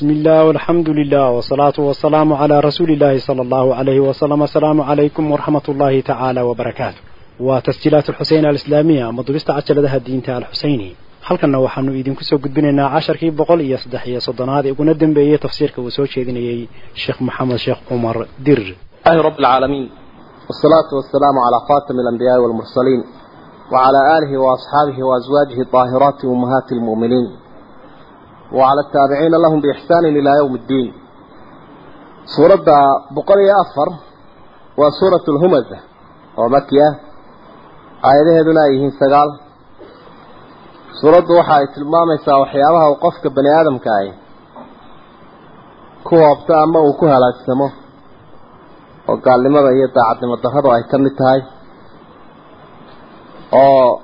بسم الله والحمد لله والصلاة والسلام على رسول الله صلى الله عليه وسلم السلام عليكم ورحمة الله تعالى وبركاته وتسجيلات الحسين الإسلامية مضبست عجلة الدين تعالى الحسيني halkanna waxaanu idinku soo gudbinaynaa casharkii boqol iyo saddex iyo soddonaad ee uguna dambeeyey tafsiirka uu soo jeedinayey sheekh maxamed sheekh cumar dir الله رب العالمين والصلاة والسلام على خاتم الأنبياء والمرسلين وعلى آله وأصحابه وأزواجه الطاهرات أمهات المؤمنين وعلى التابعين لهم بإحسان إلى يوم الدين سورة بقرية أفر وسورة الهمزة ومكية آياته دنائهم سقال سورة وحا تلماميسا وحيابها وقفك بني آدم كاي كوه أبتا أما وكوها لا تسموه oo gaalnimada iyo daacadnimo darradu ay ka mid tahay oo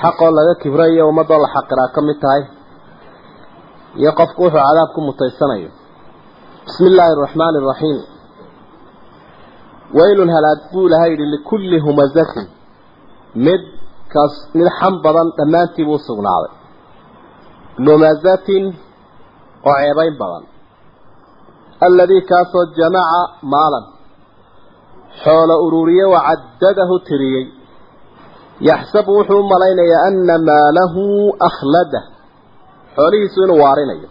xaqoo laga kibrayo ummadoo la xaqiraa ka mid tahay iyo qofku wuxuu cadaab ku mutaysanayo. Bismi illaahi araxmaani araxiim waylun halaad buu ilahay yidhi likulli humazatin. Mid kaas mid xan badan dhammaantii buu sugnaaday. Lumazatin oo ceebayn badan. Alladii kaasoo jamaca maalan. Xoolo ururiye wacadadahu tiriyey. Yaxsabu wuxuu u malaynayaa ana maalahu akhladah xoolihiisu inuu waarinayo.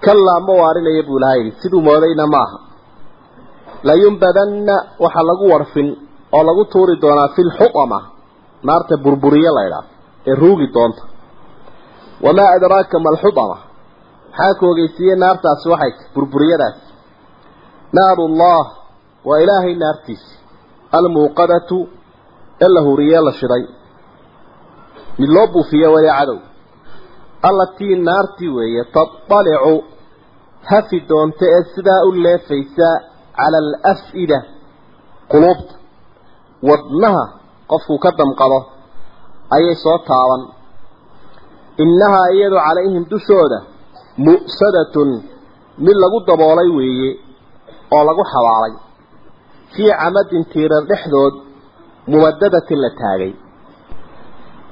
Kallaa ma waarinayo buu lahaa yidhi siduu moodayna ma aha. Layumbadanna waxaa lagu warfin oo lagu tuuri doonaa fi lxuqama naarta burburiyo la laydhaah ee ruugi doonta. Wamaa adraaka ma alxuqama? Maxaa ku ogeysiiyey naartaasi waxay burburiyadaasi? Naaru naarullah waa ilaahay naartiisi almuuqadatu ee la huriye la shiday. Mid loo buufiye wali cadow allatii naartii weeye tatalicu hafi doonta ee sidaa u leefaysa cala alaf'ida quluubta wadnaha qofkuu ka damqado ayay soo taaban. Innahaa iyadu calayhim dushooda mu'sadatun mid lagu daboolay weeye oo lagu xabaalay. Fii camadin tiirar dhexdood mumadadatin la taagay.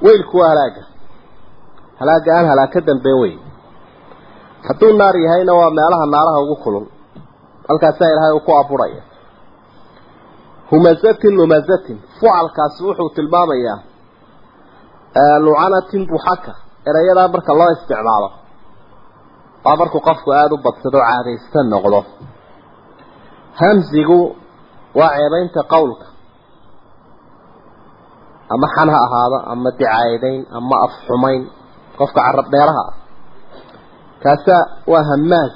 Weylku waa halaaga halaaga aan halaag ka dambeyn wey hadduu naar yahayna waa meelaha naaraha ugu kulul. Halkaasaa ilaahay uu ku aburaya humazatin lumazatin. Fucalkaasi wuxuu tilmaamayaa lucanatin buxaka erayadaa marka loo isticmaalo waa markuu qofku aada u badsado caadaysta noqdo. Hamsigu waa ceebaynta qowlka. Ama xan ha ahaado ama dicaayadeyn ama afxumayn qofka carab dheeraha ah. Kaasa waa hamaas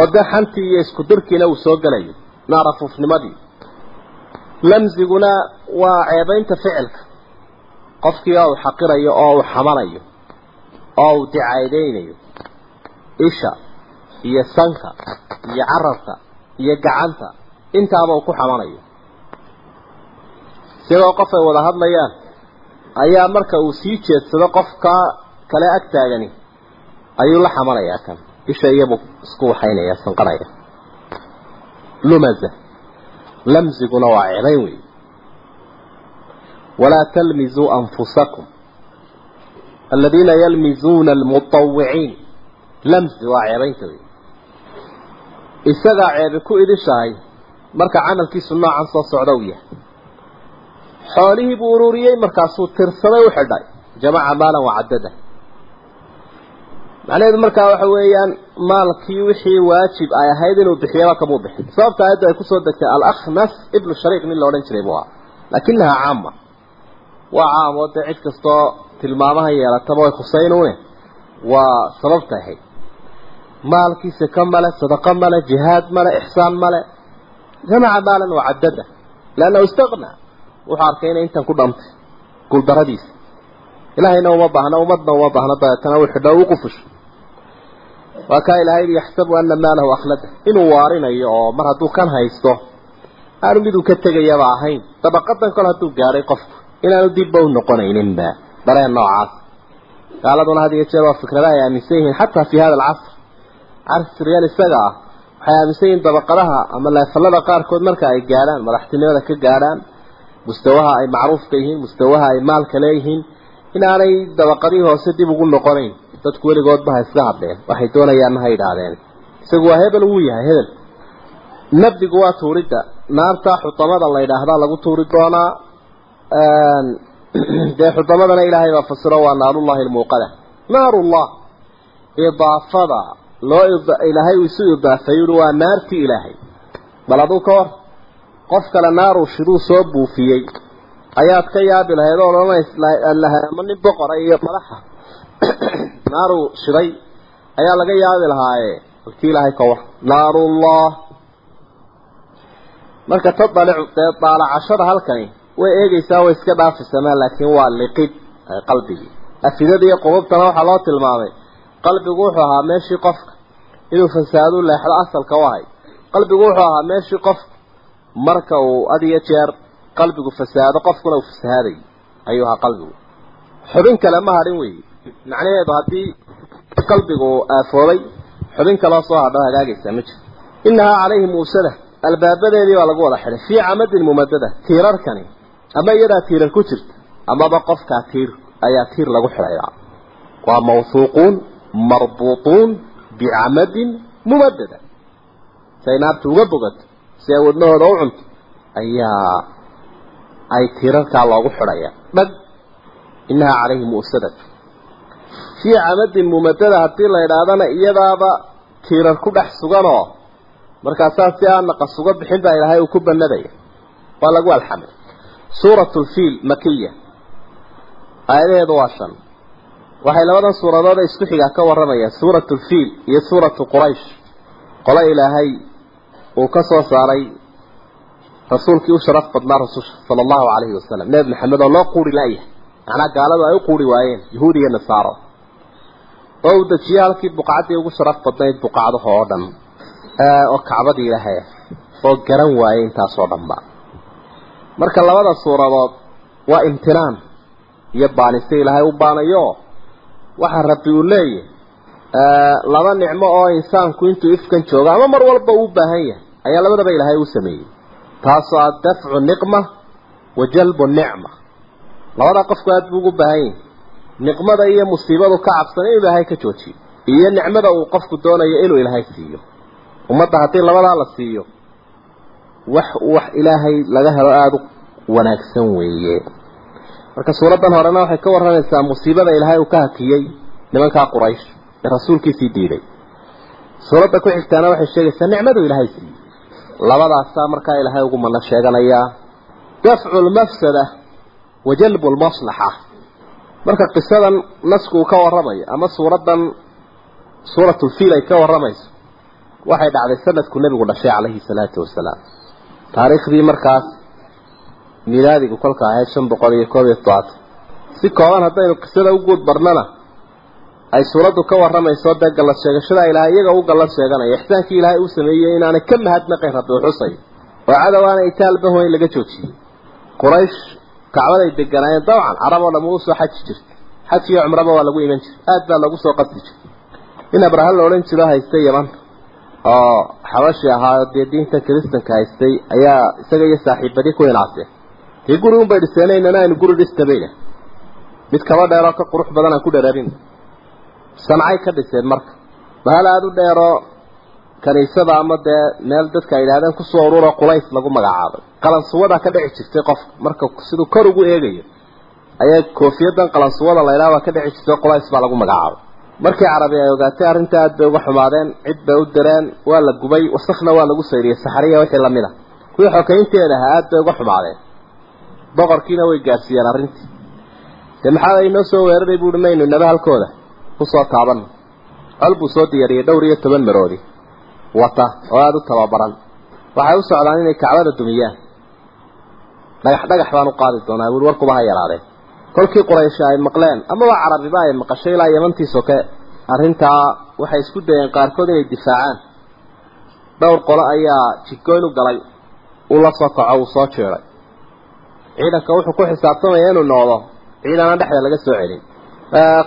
oo dee xantii iyo isku dirkiina uu soo gelayo naarafuufnimadii lamsiguna waa ceebaynta ficilka. Qofkii oo uu xaqirayo oo uu xamanayo oo uu dicaydeynayo isha iyo sanka iyo carabka iyo gacanta intaaba uu ku xamanayo sidoo qof ay wada hadlayaan ayaa marka uu sii jeedsado qofka kale agtaagani ayuu la xamalayaa kan isha iyabuu isku waxaynaya sanqanaya lumaza. Lamsiguna waa cebayn wey walaa talmizuu anfusakum. Aladiina yalmizuuna almutawiciin lamsi waa ceebaynta wey isagaa ceebi ku idishahay marka camalkiisu noocan soo socda u yahay xoolihii buu ururiyey markaasuu tirsaday u xidhay jamaca maalan wacadada macnaheedu markaa waxa weeyaan maalkii wixii waajib ay ahayd inuu bixiyaba kamuu bixin sababta aayadda ay ku soo degtay alakhnas ibnu shariiq nin la odhan jiray buu ahaa. Laakinahaa caama waa caam dee cid kastoo tilmaamaha yeelataba way khusaynuune waa sababta ahayd maalkiisa ka male sadaqo male jihaad male ixsaan male. Jamaca maalan wacadada leannahu istaqnaa wuxuu arkay inay intan ku dhantay guuldaradiisa ilaahayna uma baahna ummadna uma baahna dabeetana uu xidho uu qufusho waa kaa ilaahay yaxsabu ana maalahu akhlada. Inuu waarinayo oo mar hadduu kan haysto aanu miduu ka tegayaba ahayn. Dabaqadan kole hadduu gaadhay qofku inaanu dibba u noqonayninba. Dareen noocaas. Gaaladuna had iyo jeer waa fikrada ay aaminsan yihiin xataa fi hada alcasr casrigan isaga ah. Waxay aaminsan yihiin dabaqadaha ama leefalada qaarkood marka ay gaadhaan madaxtinimada ka gaadhaan mustawaha ay macruufka yihiin mustawaha ay maalka leeyihiin inaanay dabaqadii hoose dib ugu noqonayn. Dadku weligoodba ha iska hadleen waxay doonayaanna ha yidhaahdeen. Isagu waa hebel wuu yahay hebel. Nabdigu waa tuuridda. Naarta xutamada la yidhaahdaa lagu tuuri doonaa dee xudamadana ilaahay baa fasiro waa naarullahi almuuqada. Naarullah idaafada loo ilaahay isu idaafay waa naartii ilaahay. Bal aduu ka hor qof kale naaruu shiduu soo buufiyey. Ayaad ka yaabi lahayd oo odhanayslahay ama nin boqora iyo madaxa. Naaruu shiday. Ayaa laga yaabi lahaaye. Balkii ilaahay ka naarullah. Marka tadalicu dee daalacashada halkani way eegaysaa way iska dhaafisamaa laakiin waa liqid qalbigii. Afidada iyo qulubtana waxaa loo tilmaamay. Qalbigu wuxuu ahaa meeshii qofka. Inuu fasaadu leexdo asalka u ahay. Qalbigu wuxuu ahaa meeshii qofka marka uu had iyo jeer qalbigu fasaado qofkuna uu fasahaaday ayuu ahaa qalbigu. Xubin kale ma hadhin weeye macnaheedu haddii qalbigu aafoobay xubin kaloo soo hadho hagaagaysaa ma jirto. Innahaa calayhi muusada albaabadeedii baa lagu wada xidhay. Fii camadin mumadada tiirarkani ama iyadaa tiirar ku jirta amaba qofkaa tiir ayaa tiir lagu xidhayaa waa mawhuuquun marbuutuun bicamadin mumadada si ay naarta uga bogato si ay wadnahooda u cunto ayaa ay tiirarkaa loogu xidhayaa dhag innahaa calayhi mu'sadatu fii camadin mumadada haddii la idhaahdana iyadaaba tiirar ku dhex suganoo markaasaa si aan naqas uga bixin baa ilaahay uu ku banadaya waa lagu alxamay. Suuratu lfiil makiya aayadaheedu waa shan. Waxay labadan suuradood isku xigaa ka warramayaan. Suuratu lfiil iyo suuratu quraysh. Qolo ilaahay uu ka soo saaray rasuulkii u sharaf badnaa rasusha sala allahu calayhi wasalam nebi maxamed oo loo quuri la'yahay macnaa gaaladu ay u quuri waayeen yahuud iyo nasaaro. Oo uu dejiyey halkii buqcaddii ugu sharaf badnayd buqacdaha oo dhan oo kacbadii ilaahay oo garan waayey intaasoo dhanba marka labada suuradood waa imtinaan iyo baanise ilaahay u baanayo waxaa rabbi uu leeyahy laba nicmo oo insaanku intuu ifkan joogo ama mar walba uu baahan yahay ayaa labadaba ilaahay u sameeyey. Taasoo ah dafcu niqma wa jalbu nicma. Labadaa qofku aada buu ugu baahan yahay. Niqmada iyo musiibadu ka cabsan inuu ilaahay ka joojiyo iyo nicmada uu qofku doonayo inuu ilaahay siiyo. Ummadda haddii labadaa la siiyo wax wax ilaahay laga helo aada u wanaagsan weeye. Marka suuraddan horena waxay ka warramaysaa musiibada ilaahay uu ka hakiyey nimankaa quraysh rasuulkiisii diiday. Suuradda ku xigtaana waxay sheegaysaa nicmadu ilaahay siiyey labadaasaa markaa ilaahay ugu mana sheeganayaa dafcu lmafsada wa jalbu lmaslaxa marka qisadan nasku uu ka warramayo ama suuraddan suuratulfiil ay ka warramayso waxay dhacday sanadku nebigu dhashay calayhi salaatu wasalaam. Taariikhdii markaas milaadigu kolka ahayd shan boqol iyo koob iyo todobaatan si kooban haddaynu qisada u guud barnana ay suuraddu ka warramayso dee gallad sheegashada ilaahay iyaga u gallad sheeganaya ixsaankii ilaahay uu sameeyey inaanay ka mahadnaqayn rabbi u xusay oo cadow aanay itaalbaho in laga joojiyey. Quraysh kacbaday deganaayeen dabcan carab oo dhamma u soo xaji jirta xaj iyo cumraba waa lagu iman jiray aad baa lagu soo qasdi jiray. In abraha la odhan jiro haystay yaman oo xabashi ahaa dee diinta kiristanka haystay ayaa isaga iyo saaxiibadii ku inaaseen dee guri un bay dhiseenaynana aynu guri dhistabayna mid kaba dheeroo ka qurux badan aan ku dhereerin sancay ka dhiseen marka. Bahal aada u dheeroo kaniisada ama dee meel dadka ay yidhahdeen ku soo ururo qulays lagu magacaabay. Qalansuwadaa ka dhici jirtay qofka marka siduu kor ugu eegayo ayaa koofiyadan qalansuwada la ydhaha waa ka dhici jirtay qulays baa lagu magacaabay. Markii carabi ay ogaatay arrinta aad bay uga xumaadeen cid bay u direen waa la gubay wasakna waa lagu sayriyey saxariya wixii la mid a kuwii xokaynteeda ahaa aad bay uga xumaadeen. Boqorkiina way gaadhsiiyeen arrintii. Dee maxaa inoo soo weeraray buuhi maynu inaba halkooda ku soo taabanno col buu soo diyaariyey dhowr iyo toban maroodi wata oo aada u tababaran. Waxay u socdaan inay kacbada dumiyaan. Dhagax dhagax baan u qaadi doonaa buui warkuba ha yaraadeen. Kolkii quraysha ay maqleen amaba carabiba ay maqashay ilaa yamantii soke arrintaa waxay isku dayeen qaarkood inay difaacaan. Dhowr qolo ayaa jidgoyn u galay uu la soo kaco uu soo jeeday. Ciidanka wuxuu ku xisaabtamaya inuu noqdo ciidana dhexda laga soo celin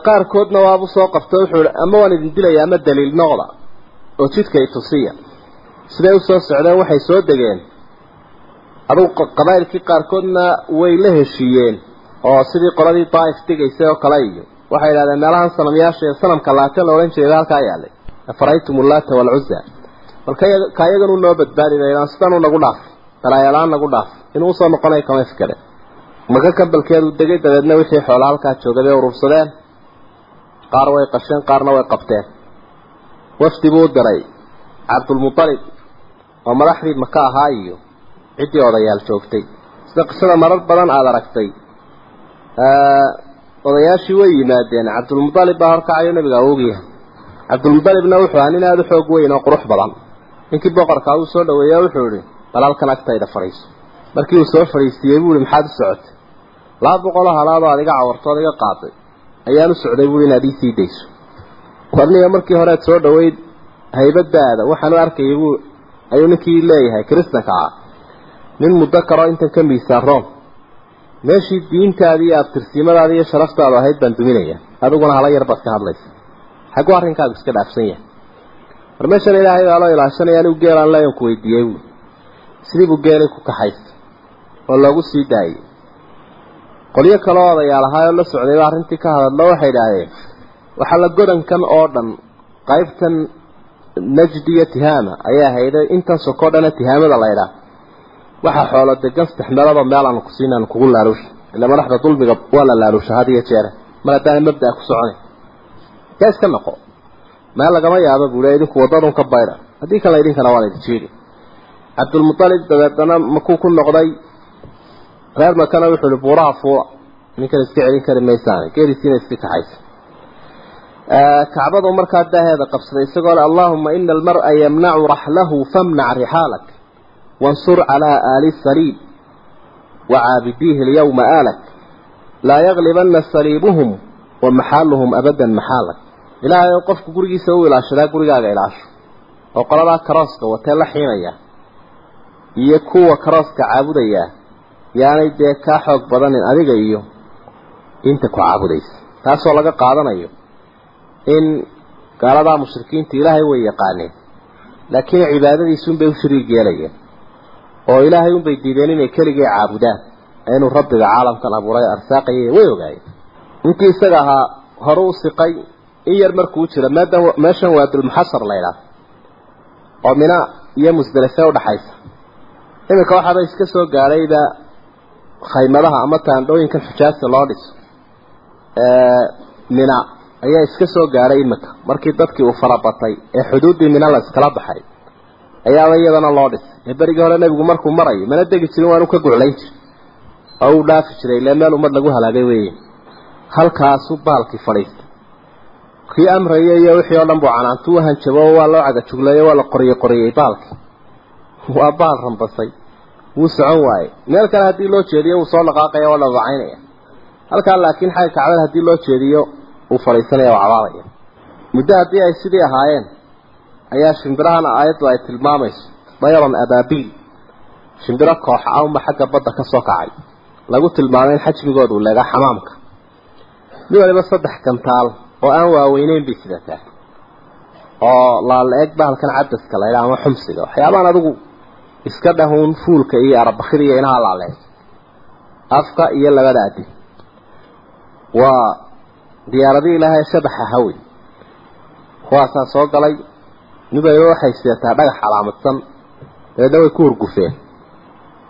qaarkoodna waabu soo qabto wuxuu ama waan idin dilaya ama daliil noqda. Oo jidka i tusiya. Siday u soo socdeen waxay soo degeen. Adugu qabaa'ilkii qaarkoodna way la heshiiyeen oo sidii qoladii daaif degaysay oo kale iyo. Waxay yidhahdeen meelahan sanamyaasha ee sanamka laate la odhan jiray halkaa yaalay. Afaraytum ullaata waalcuza bal ka iyaganu noo badbaadi laydaan sidan u nagu dhaaf. Balaayalaan nagu dhaaf. Inuu u soo noqonayo kama fikade maka kabalkeedu degay dabeedna wixii xoola halkaa joogay bay urursadeen qaar way qasheen qaarna way qabteen. Wafdi buu diray. Cabdulmutalib oo madaxdii maka ahaa iyo ciddii odayaal joogtay. Sida qisada marar badan aada aragtay. Odayaashii way yimaadeen. Cabdulmutalib baa horkacayo nabiga ogyahay. Cabdulmutalibna wuxuu ahaa nin aada u xoog weyn oo qurux badan. Ninkii boqorkaa uu soo dhaweeya wuxuu ihi bal agtayda fadhiiso markii uu soo fadhiisiiyey buu ihi maxaad u socotay? Laba boqoloo halaadoo aad iga cawartood iga qaaday ayaan u socday buui inaad ii sii dayso. Warniga markii horead soo dhaweyd haybadaada waxaan u arkayay buu ayuu ninkii leeyahay kristanka ah nin muddo karo intan ka miisaaroon meeshii diintaadii iyo abtirsiimadaadi iyo sharaftaadu ahayd baan duminaya. Adiguna hala yar baad ka hadlaysa. Xagguu arrinkaagu iska dhaafsan yahay. War meeshan ilaahay baa loo ilaashanaya anigu geelaan leeyan ku weydiiyey buui sidii buu geelay ku kaxaystay oo loogu sii daayey. Qolyo kaloo odayaal ahaa oo la socdayba arrintii ka hadadlo waxay idhaahdeen waxaa la godankan oo dhan qaybtan najdi iyo tihaama ayaa hayday intan sokoo dhana tihaamada la ydhaah waxaa xoolo degan saddex meeloodoo meel aanu ku siinaan kugu laaluusha ila madaxda dulmiga waa la laaluusha had iyo jeere mar haddaana mabdaa ku soconay. Yaa iska noqo. Meel lagama yaabo buule idinku wadadun ka bayda haddii kale idinkana waa laydin jiidi cabdulmutalib dabeedana makuu ku noqday reer makana wuxuu ihi buuraha fuula ninkan iska celin kari maysaane geerisiina iska kaxaysa. Kacbadu markaa daaheeda qabsaday isagoo le allaahuma ina almar'a yamnacu raxlahu famnac rixaalak wansur calaa aali saliib wacaabidiihi alyawma aalak laa yaglibana saliibuhum wa maxaaluhum abadan maxaalak. Ilaahay oo qofku gurigiisa u ilaashadaa gurigaaga ilaasho. Oo qoladaa karooska watee la xiinaya iyo kuwa karooska caabudaya yaanay dee kaa xoog badanin adiga iyo inta ku caabudaysa. Taasoo laga qaadanayo in gaaladaa mushrikiinta ilaahay way yaqaaneen. Laakiin cibaadadiisi unbay u shariig yeelayeen. Oo ilaahay unbay diideen inay keligii caabudaan. Inuu rabbiga caalamkan abuuray arsaaqayay way ogaayeen. Ninkii isaga ahaa hore u siqay in yar markuu jira maada meeshan waa dulmuxasar la ydhaah oo mina iyo musdalife udhaxaysa iminka waxaaba iska soo gaadhayba khaymadaha ama taandhooyinkan xujaasta loo dhiso mina ayaa iska soo gaadhay iminka markii dadkii uu farabatay ee xuduuddii mina la iskala baxay ayaaba iyadana loo dhisay ee berigii hore nebigu markuu marayo mana degi jirin waanu ka guclayn jir oo uu dhaafi jiray ile meel ummad lagu halaagay weeye. Halkaasu baalkii fadhiistay. Kii amraya iyo wixii oo dhan buu canaantu u hanjabo waa loo cagajugleeyo waa la qoriye qoriyey baalkii. Waa baal rambasay wuu socon waaye meel kale haddii loo jeediyo wuu soo dhaqaaqaya waa dhadacaynaya halkaa laakiin xagga kacbada haddii loo jeediyo uu fadhiisanaya oo cabaadaya muddo haddii ay sidii ahaayeen ayaa shimbirahana aayaddu ay tilmaamayso. Dayran abaabiil shimbiro koox aunba xagga badda ka soo kacay. Lagu tilmaamay in xajmigoodu leegaa xamaamka. Mid waliba saddex gantaal oo aan waaweyneyn bay sidataa oo laala-eeg bahalkan cadaska la ydhaha ama xumsiga. Waxyaabaan adigu iska dhahuun fuulka iyo arabakida iyo inaha laaleeg afka iyo labada adin waa diyaaradii ilaahay shabaxa hawi kuwaasaa soo galay waliba waxay sidataa dhagax calaamadsan dabeedna way ku hurgufeen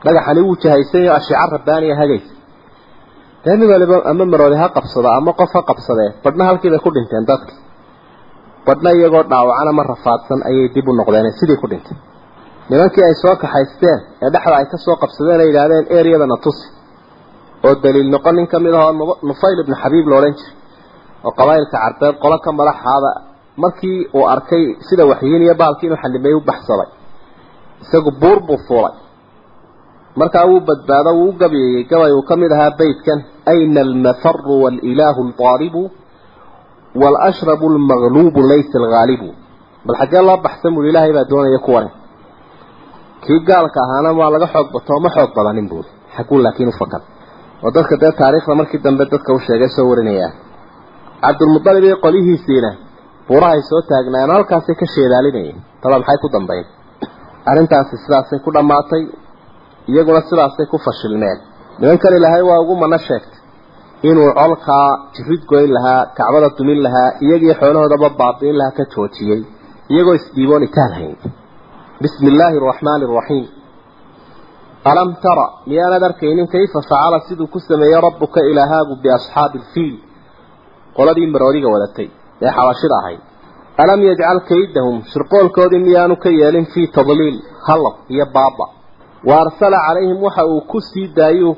dhagaxani wuu jahaysan yaho ashiica rabbaaniya hagaysa. Dee mid waliba ama maroodi ha qabsado ama qof ha qabsadee badhna halkii bay ku dhinteen dadki badhna iyagoo dhaawacan ama rafaadsan ayay dib u noqdeen sidii ku dhintay nimankii ay soo kaxaysteen ee dhexda ay ka soo qabsadeen ay yidhaahdeen eryadana tusi. Oo daliil noqon nin ka mid ahoo nufayl ibnu xabiib la odhan jiray. Oo qabaa'ilka carbeed qolo ka madaxaada markii uu arkay sida waxyiin iyo baalkii inuu xanimay u baxsaday. Isagu buur buu fuulay. Markaa wuu badbaado wuu u gabeeyey. Gabay uu ka mid ahaa beytkan ayna almafaru waalilaahu aldaaribu waalashrabu almagluubu laysa alghaalibu. Bal xaggee loo baxsan buui ilaahay baa doonaya kuwane kii gaalka ahaana waa laga xoog bato ma xoog badanin buuri. Xaguu laakiin u fakad oo dadka dee taariikhda markii dambe dadka u sheegay soo warinaya. Cabdulmudalib iyo qolihiisiina buurahay soo taagnaayeen halkaasay ka sheedaalinayeen. Taba maxay ku dambayn arrintaasi sidaasay ku dhammaatay iyaguna sidaasay ku fashilmeen. Nimankan ilaahay waa ugu mana sheegtay inuu colkaa jirid goyn lahaa kacbada dumin lahaa iyagii xoolahoodaba baabi'in lahaa ka joojiyey iyagoo isdhiiboon itaalhayn bismi illaahi araxmaani araxiim alam tara miyaanad arkaynin kayfa facala siduu ku sameeyey rabbuka ilaahaagu biasxaabi ilfiil qoladii maroodiga wadatay ee xabashida ahayd alam yajcal kaydahum shirqoolkoodii miyaanu ka yeelin fii tadliil hallab iyo baaba wa arsala calayhim waxa uu ku sii daayuu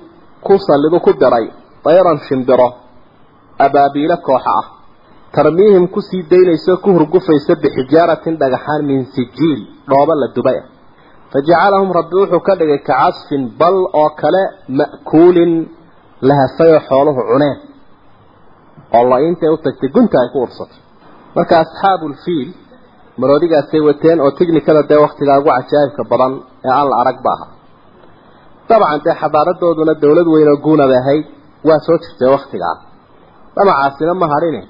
ku sallidu ku diray dayran shimbiro abaabiilo kooxa ah tarmiihim ku sii daynayso ku hurgufaysa bixijaaratin dhagaxaan min sijiil dhooba la dubay. Ah fajacalahum rabbi wuxuu ka dhigay kacasfin bal oo kale ma'kuulin la hafayoo xooluhu cuneen. Oo la u tagtay gunta ay ku ursatay. Marka asxaabulfiil maroodigaasay wateen oo tiknikada dee waktigaa ugu cajaa'ibka badan ee aan la arag ba aha. Dabcan dee xadaaradooduna dawlad weyn oo guunabay ahayd waa soo jirtay waktigaa damacaasina ma hadhine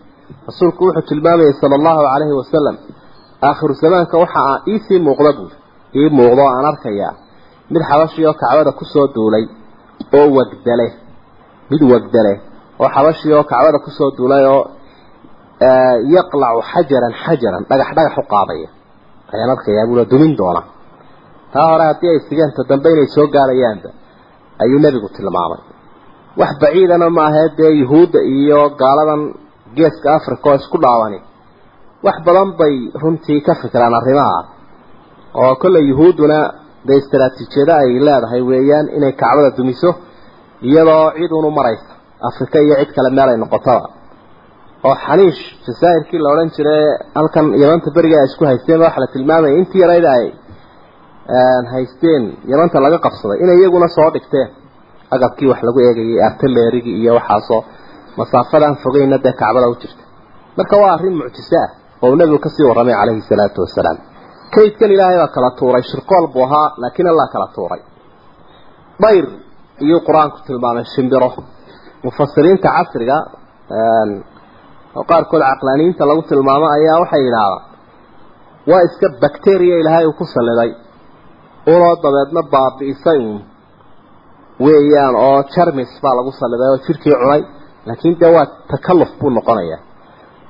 rasuulku wuxuu tilmaamayay sala allahu calayhi wasalam aakhiru zamaanka waxa aa iisii muuqda buuri ii muuqdo oo aan arkayaa. Mid xabashii oo kacbada ku soo duulay oo wagdale mid wagdale oo xabashii oo kacbada ku soo duulay oo yaqlacu xajaran xajaran dhagax dhagax u qaadaya. Ayaan arkayaa buula dumin doona taa hore haddii ay sigeenta dambe inay soo gaarayaanba ayuu nebigu tilmaamay. Wax baciidana maahee dee yuhuudda iyo gaaladan geeska africa oo isku dhaawani. Wax badan bay runtii ka fikiraan arrimaha oo kolley yuhuudduna dee istaraatiijiyada ay leedahay weeyaan inay kacbada dumiso iyadoo cid unu maraysa afrika iyo cid kale meel ay noqotaba oo xaniish jasaa'irkii la odhan jiray halkan yamanta beriga ay isku haysteen waxa la tilmaamaya intii yarayda ay haysteen yamanta laga qabsaday inay iyaguna soo dhigteen. Agabkii wax lagu eegayay artilleerigii iyo waxaasoo masaafadaan fogeyna dee kacbada u jirta. Marka waa arrin mucjiso ah oo nebigu ka sii warramay calayhi salaatu wasalaam. Kaydkan ilaahay baa kala tuuray shirqool buu ahaa laakiin allah kala tuuray. Dayr iyuu qur'aanku tilmaamay shimbiro. Mufasiriinta casriga oo qaarkood caqlaaniyiinta lagu tilmaamo ayaa waxay yidhaahdaan waa iska bacteria ilaahay uu ku salliday. Unoo dabeedna baabi'isay uun weeyaan oo jarmis baa lagu salliday oo jidhkii cunay laakiin dee waa takalluf buu noqonayaa.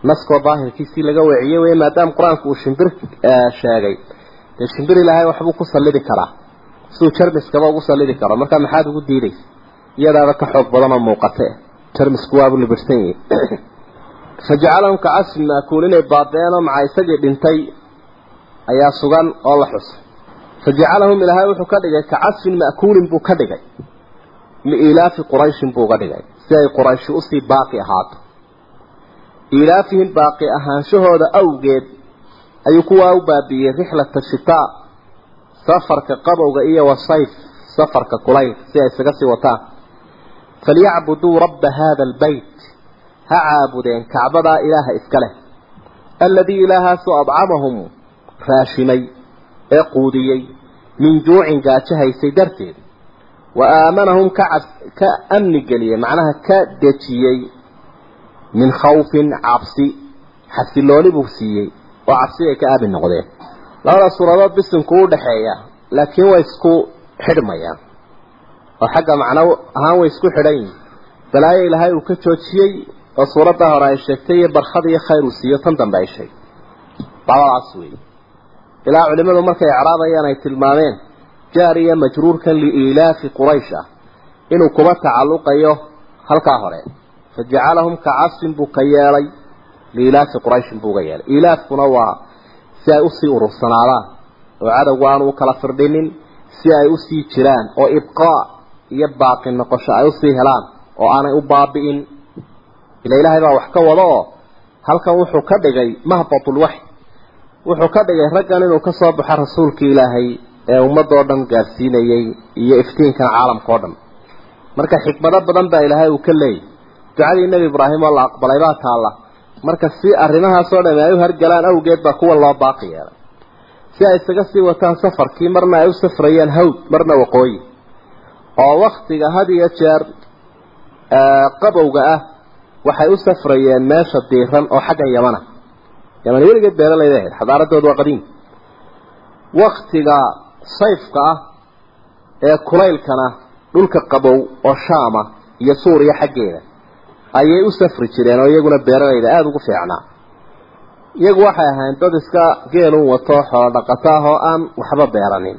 Naskoo daahirkiisii laga weeciyey wey maadaama qur'aanku uu shimbir sheegay. Dee shimbir ilaahay waxbuu ku sallidi karaa. Siduu jarmiskaba ugu sallidi karo. Marka maxaad ugu diidaysa iyadaaba ka xoog badan oo muuqate jarmisku waabuu libirsan yahi fajacalahum kacasfin maakuul inay baabeenoo maca isagii dhintay ayaa sugan oo la xusay. Fajacalahum ilaahay wuxuu ka dhigay kacasfin ma'kuulin buu ka dhigay. Liilaafi qurayshin buu uga dhigay si ay qurayshi u sii baaqi ahaato. Ilaafihim baaqi ahaanshahooda awgeed ayuu kuwaa u baabiiyey rixlata shitaa safarka qabowga iyo wasayf safarka kulaylka si ay isaga sii wataan. Falyacbuduu rabba haada albeyt ha caabudeen kacbadaa ilaaha iska leh alladii ilaahaasoo adcamahum raashimay ee quudiyey min juucin gaajo haysay darteed wa aamanahum ka ka amni geliyey macnaha ka dejiyey min khawfin cabsi xasilooni buu siiyey oo cabsi ay ka aabi noqdeen. Labada suuradood bisinku u dhaxeeya laakiin way isku xidhmayaan. Oo xagga macno ahaan way isku xidhan yihiin balaayo ilaahay uu ka joojiyey oo suuradda hore ay sheegtay iyo barkhad iyo khayr uu siiyo tan dambe ay sheegtay labadaas weeye ilaa culimmadu markay icraabayaan ay tilmaameen jaar iyo majruurkan liilaafi quraysh ah inuu kuba tacalluqayo halkaa hore. Fajacalahum kacasfin buu ka yeelay liilaafi qurayshin buu yeelay. Ilaafkuna waa si ay u sii urursanaadaan oo cadowgu aanu kala firdhinin si ay u sii jiraan oo ibqaa iyo baaqi noqosho ay u sii helaan oo aanay u baabi'in. Ila ilaahay baa wax ka wada oo halkan wuxuu ka dhigay mahbatulwaxy wuxuu ka dhigay raggan inuu ka soo baxo rasuulkii ilaahay ee ummadoo dhan gaadhsiinayey iyo iftiinkan caalamka o dhan. Marka xikmado badan baa ilaahay uu ka leeyay. Ducadii nebi ibraahim oo la aqbalay baa taalla. Marka si arrimahaasoo dhami ay u hargalaan awgeed baa kuwa loo baaqi yeelay. Si ay isaga sii wataan safarkii marna ay u safrayeen hawd marna waqooyi. Oo waktiga had iyo jeer qabowga ah waxay u safrayeen meesha diiran oo xagga yamana. Yaman weligeed beeralayda ahayd xadaaradoodu waa qadiim. Waktiga sayfka ah ee kulaylkana dhulka qabow oo shaama iyo suuriya xaggeeda ayay u safri jireen oo iyaguna beeralayda aada ugu fiicnaa. Iyagu waxay ahayn dad iska geelun wato xoolo dhaqato ah oo aan waxba beeranin.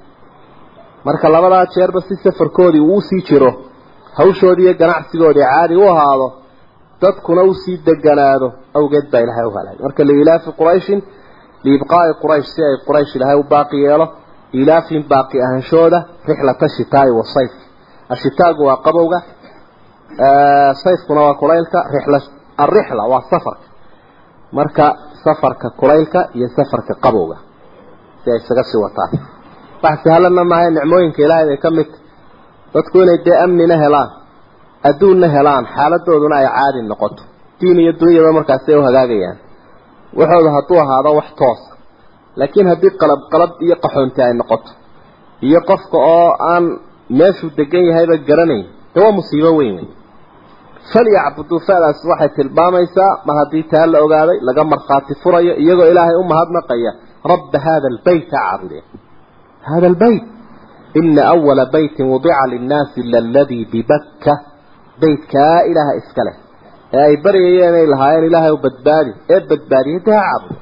Marka labadaa jeerba si safarkoodii uu u sii jiro hawshoodii iyo ganacsigoodii caadi u ahaado dadkuna u sii deganaado awgeed baa ilaahay u halay marka liilaafi qurayshin liibqaa'i quraysh si ay quraysh ilaahay u baaqi yeelo ilaafin baaqi ahanshooda rixlata shitaa'i wa sayf. Ashitaagu waa qabowga sayfkuna waa kulaylka rixla alrixla waa safarka. Marka safarka kulaylka iyo safarka qabowga si ay isaga sii wataan. Wax sahlanna maaha nicmooyinka ilaahay bay ka mid dadku inay dee amnina helaan adduunna helaan xaaladooduna ay caadi noqoto. Diin iyo dunyaba markaasi ay u hagaagayaan. Waxooda hadduu ahaado wax toosa laakiin haddii qalab qalab iyo qaxoonti ay noqoto iyo qofka oo aan meeshuu degan yahayba garanayn dee waa musiibo weyn. Wey falyacbuduu fadaas waxay tilmaamaysaa mar haddii taa la ogaaday laga markhaati furayo iyagoo ilaahay u mahadnaqaya rabba hada albayt caabude. Hada albayt ina awala baytin wudica linnaasi laladii bibakka baytkaa ilaaha iska leh. Ee ay baryayeen ay lahaayeen ilaahay u badbaadi ee badbaadiyay dee ha caabudo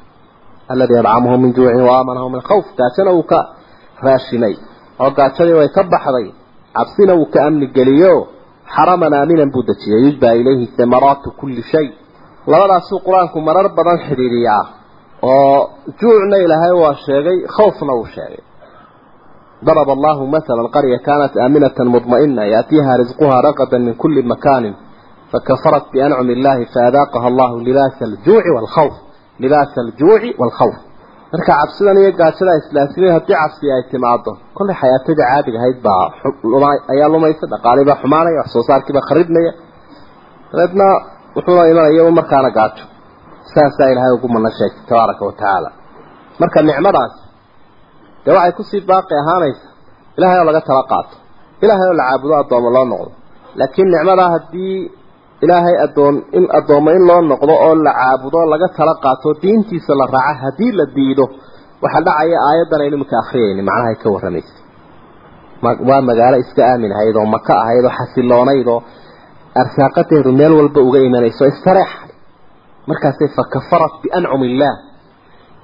alladii adcamahum min juucin wa aamanahum min khawf gaajana uu ka raashinay oo gaajadii way ka baxday cabsina uu ka amni geliyo xaraman aaminan buu dejiyay yujba ilayhi samaraatu kulli shay labadaasuu qur-aanku marar badan xidhiiriyaa oo juucna ilaahay waa sheegay khawfna uu sheegay ضرب الله مثلا قرية كانت آمنة مطمئنة يأتيها رزقها رغدا من كل مكان فكفرت بأنعم الله فأذاقها الله لباس الجوع والخوف libaas aljuuci waalkhawf marka cabsidan iyo gaajada islaamsiin haddii cabsi ay timaado kollay xayaatadii caadiga ahayd baa ayaa lumaysa dhaqaalibaa xumaanaya wax soo saarkiibaa kharidmaya dabeedna wuxuuna imanaya markaana gaajo saasaa ilaahay ugu mana sheegtay tabaaraka watacaala marka nicmadaasi dee waxay ku sii baaqi ahaanaysa ilaahay oo laga tala qaato ilahay oo la caabudo addoomo loo noqdo laakiin nicmadaa haddii ilaahay adoon in addoommo in loo noqdo oo la caabudo laga tala qaato diintiisa la raaca haddii la diido waxaa dhacaya aayaddan aynu iminka akhriyayni macnahay ka warramaysa waa magaalo iska aamin ahayd oo maka ahayd oo xasiloonayd oo arsaaqadeedu meel walba uga imanayso istareexay markaasay fa kafarat biancumi illaah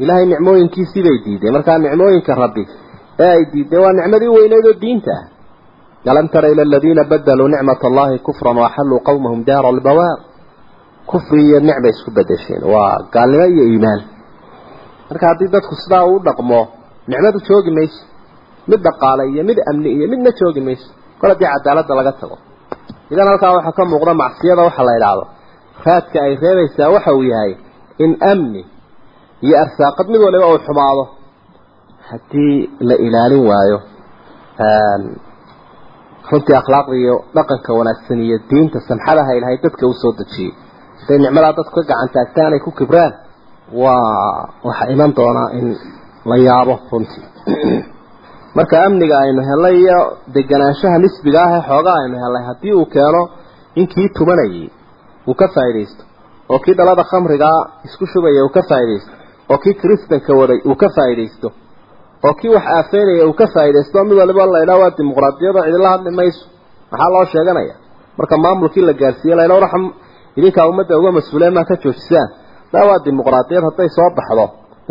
ilaahay nicmooyinkiisii bay diiday markaa nicmooyinka rabbi ee ay diiday waa nicmadii weyneyd oo diinta ah aladiina badaluu nicmat allahi kufran waaxalluu qawmahum daara albawaar kufri iyo nicbay isku bedesheen waa gaalnimo iyo iimaan marka haddii dadku sidaa uu dhaqmo nicmadu joogi mayso mid dhaqaale iyo mid amni iyo midna joogi mayso kol haddii cadaaladda laga tago idan halkaa waxaa ka muuqda macsiyada waxa la idhaahdo raadka ay reebaysaa waxa uu yahay in amni iyo arsaaqad mid waliba uu xumaado haddii la ilaalin waayo runtii akhlaaqda iyo dhaqanka wanaagsan iyo diinta samxadaha ilahay dadka u soo dejiyey haday nicmadaa dadku ka gacan taagtaan ay ku kibraan waa waxaa iman doonaa in la yaabo runtii. Marka amniga aynu helnay iyo deganaanshaha nisbiga ah ee xoogaa aynu helnay haddii uu keeno in kii tumanayay uu ka faaidaysto oo kii dhalada khamrigaa isku shubaya uu ka faaidaysto oo kii kristanka waday uu ka faaidaysto oo kii wax aafeynaya uu ka faaidaysto mid waliba laydhaa waa dimuqraadiyada cidila hadli mayso. Maxaa loo sheeganaya? Marka maamulkii la gaarsiiye laydha warxam idinkaa ummadda uga mas'uuleen maa ka joojisaan. Daa waa dimuqraadiyad hadday soo baxdo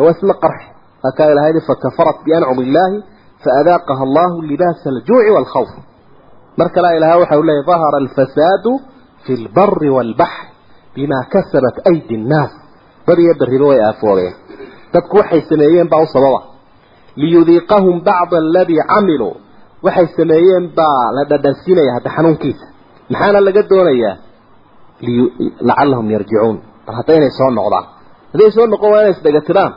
waa isla qarxi akaa ilahay fa kafarat biancum illaahi faadaaqaha allahu libaasa aljuuci waalkhawf mar kale ilahay waxa u leeyay dahara alfasaadu fi lbari waalbaxr bima kasabat aydi nnaas bariyo beriba way aafoobeen dadku waxay sameeyeen baa u sababa liyudiiqahum bacda aladii camiluu waxay sameeyeen baa la dhadhansiinaya hadda xanuunkiisa. Maxaana laga doonayaa? Lacallahum yarjicuun. Bal hadda inay soo noqdaan. Hadday soo noqon waa inay isdhegatiraan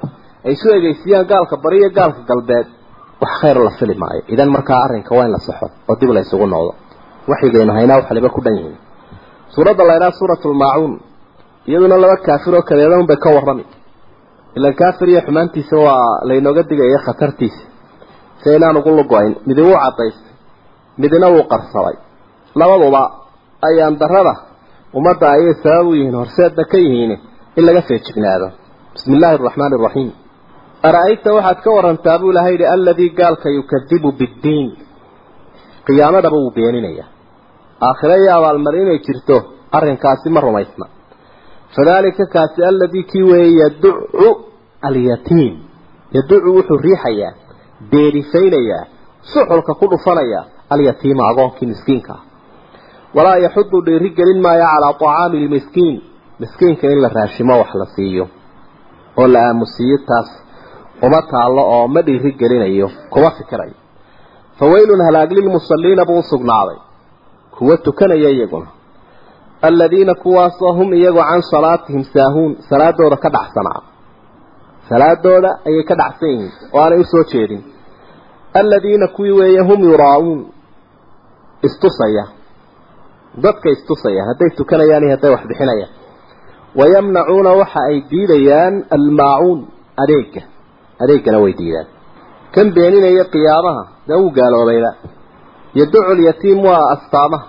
ay isu egeysiyaan gaalka bari iyo gaalka galbeed. Wax khayr la fili maayo. Idan markaa arrinka waa in la saxo oo dib la isugu noqdo. Waxyigaynu haynaa wax waliba ku dhan yihiin. Suuradda la ydhaha suuratulmaacuun. Iyaduna laba kaafir oo kadeedan bay ka warrami ilan kaafir iyo xumaantiisa waa laynooga digaya khatartiisa. Si aynaan ugu lugo-ayn midi wuu caddaystay midina wuu qarsaday. Labaduba ayaan darada ummadda ayay sabab u yihiin horseedna ka yihiin in laga feejignaado. Bismi illaahi araxmaani araxiim ara-ayta waxaad ka warantaa buu ilahay yihi alladii gaalka yukadibu biddiin. Qiyaamadaba wuu beeninayaa aakhire iyo abaalmari inay jirto arrinkaasi ma rumaysna fadaalika kaasi aladii kii weeye yaducu alyatiim yaducu wuxuu riixayaa deerifaynayaa suxulka ku dhufanaya alyatiima agoonkii miskiinka ah walaa yaxudu dhiiri gelin maayo calaa طacaami lmiskiin miskiinka in la raashimo wax la siiyo oo la aamusiiyo taas uma taallo oo ma dhiiri gelinayo kuma fikirayo fawaylun halaag lilmusaliina buu usugnaaday kuwa tukanaya iyaguna aladiina kuwaasoo hum iyagoo can salaatihim saahuun salaadooda ka dhacsanaa. Salaadooda ayay ka dhacsan yihiin oo aanay u soo jeedin. Aladiina kuwii weeye hum yuraa'uun istusaya. Dadka istusaya hadday tukanayaan iyo hadday wax bixinayaan wayamnacuuna waxa ay diidayaan almaacuun adeega adeegana way diidaan. Kan beeninaya qiyaamaha dee wuu gaaloobayba yaducu lyatiim waa astaamaha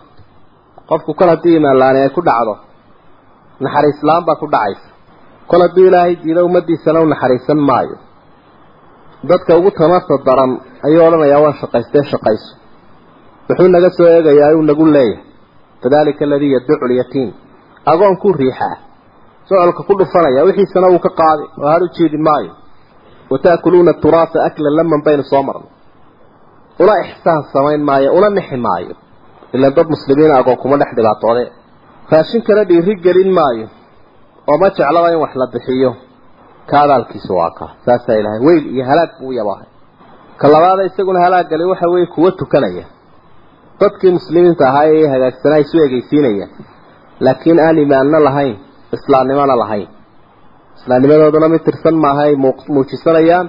qofku kol haddii imaanlaani ay ku dhacdo naxariislaan baa ku dhacaysa. Kol hadduu ilaahay diido ummadiisana u naxariisan maayo. Dadka ugu tamarta daran ayuu odhanayaa waan shaqaystee shaqayso. Wuxuu naga soo eegayaa uu nagu leeyahay. Fadalika aladii yaducu lyatiim agoonkuu riixaa. Socolka ku dhufanaya wixiisana wuu ka qaadi oo har u jeedi maayo wataakuluuna turaasa aklan laman baynu soo marnay una ixsaan samayn maayo una nixi maayo ilaan dad muslimiina agoon kuma dhex dhibaatoode raashinkana dhiiri gelin maayo oo ma jeclaba in wax la bixiyo. Ka adaalkiisu waa kaa saasaa ilahay weyl iyo halaag buu u yabahay ka labaada isaguna halaaggali waxa weeye kuwa tukanaya. Dadkii muslimiinta ahaa ee hagaagsanaa isu egeysiinaya. Laakiin aan imaanno lahayn islaamnimona lahayn. Islaamnimadooduna mid tirsan maaha ay muujisanayaan.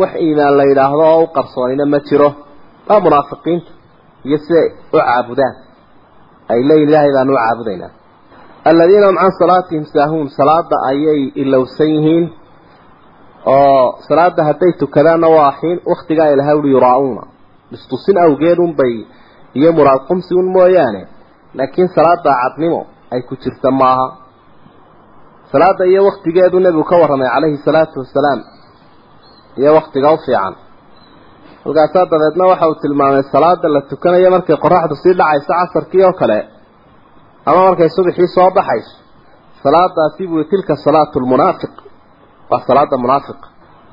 Wax iimaan la yidhaahdo oo u qarsoonina ma jiro. Waa munaafiqiinta iyo siday u caabudaan. Ay leeyihiin ilaahay baanu u caabudaynaa. Aladiina hum can salaatihim saahuun salaada ayay ilowsan yihiin oo salaada hadday tukadaanna waa xiin waktigaa ilahay ui yuraa-uuna. Istusin awgeed unbay iyo muraad qumsi un mooyaane. Laakiin salaada cadnimo ay ku jirta maaha. Salaada iyo waktigeedu nebigu ka warramay calayhi salaatu wasalaam iyo waktiga u fiican halkaasaa dabeedna waxa uu tilmaamay salaada la tukanayo markay qoraxdu sii dhacayso casarkii oo kale ama markay subaxii soo baxayso. Salaadaasi buu tilka salaatu lmunaafiq waa salaada munaafiq.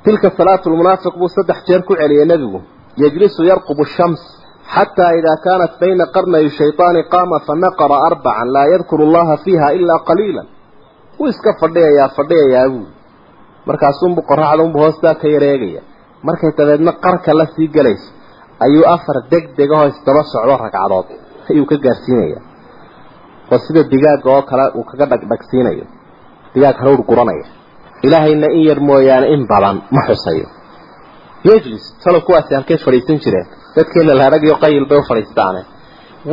Tilka salaatu lmunaafiq buu saddex jeer ku celiyay nebigu. Yajlisu yarqubu shams xataa idaa kaanat bayna qarnay shayطaani qaama fanaqara arbacan laa yadkuru allaha fiiha ilaa qaliila wuu iska fadhiyayaa fadhiyayaa buuli markaasunbuu qoraxdunbuu hoostaa ka yareegaya markay dabeedna qarka la sii gelayso ayuu afar deg degahoo isdaba socdo ragcadood ayuu ka gaarsiinaya. Oo sida digaaga oo kale uu kaga dhagdhagsiinayo digaag kale ur guranaya. Ilaahayna in yar mooyaane in badan ma xusayo. Yejlis talo kuwaasi halkay fadhiisan jireen dadkeena laharag iyo qayil bay u fadhiistaane.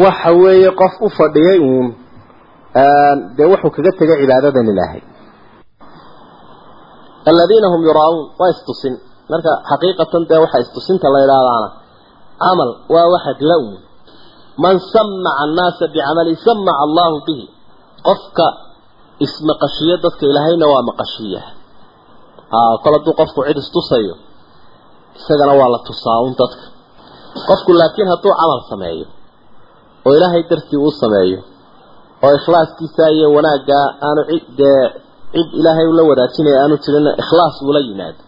Waxa weeye qof u fadhiyay uun dee wuxuu kaga tegay cibaadadan ilaahay. Aladiina hum yuraauun waa istusin marka xaqiiqatan dee waxa istusinta la idhaahdaana camal waa waxa dila uun man samaca annaasa bicamali samaca allahu bihi qofka ismaqashiyo dadka ilaahayna waa maqashiya. Kol hadduu qofku cid istusayo isagana waa la tusaa un dadka. Qofku laakiin hadduu camal sameeyo oo ilaahay dartii uu sameeyo oo ikhlaaskiisa iyo wanaaggaa aanu dee cid ilaahay ula wadaajinaya aanu jirin ikhlaas uula yimaado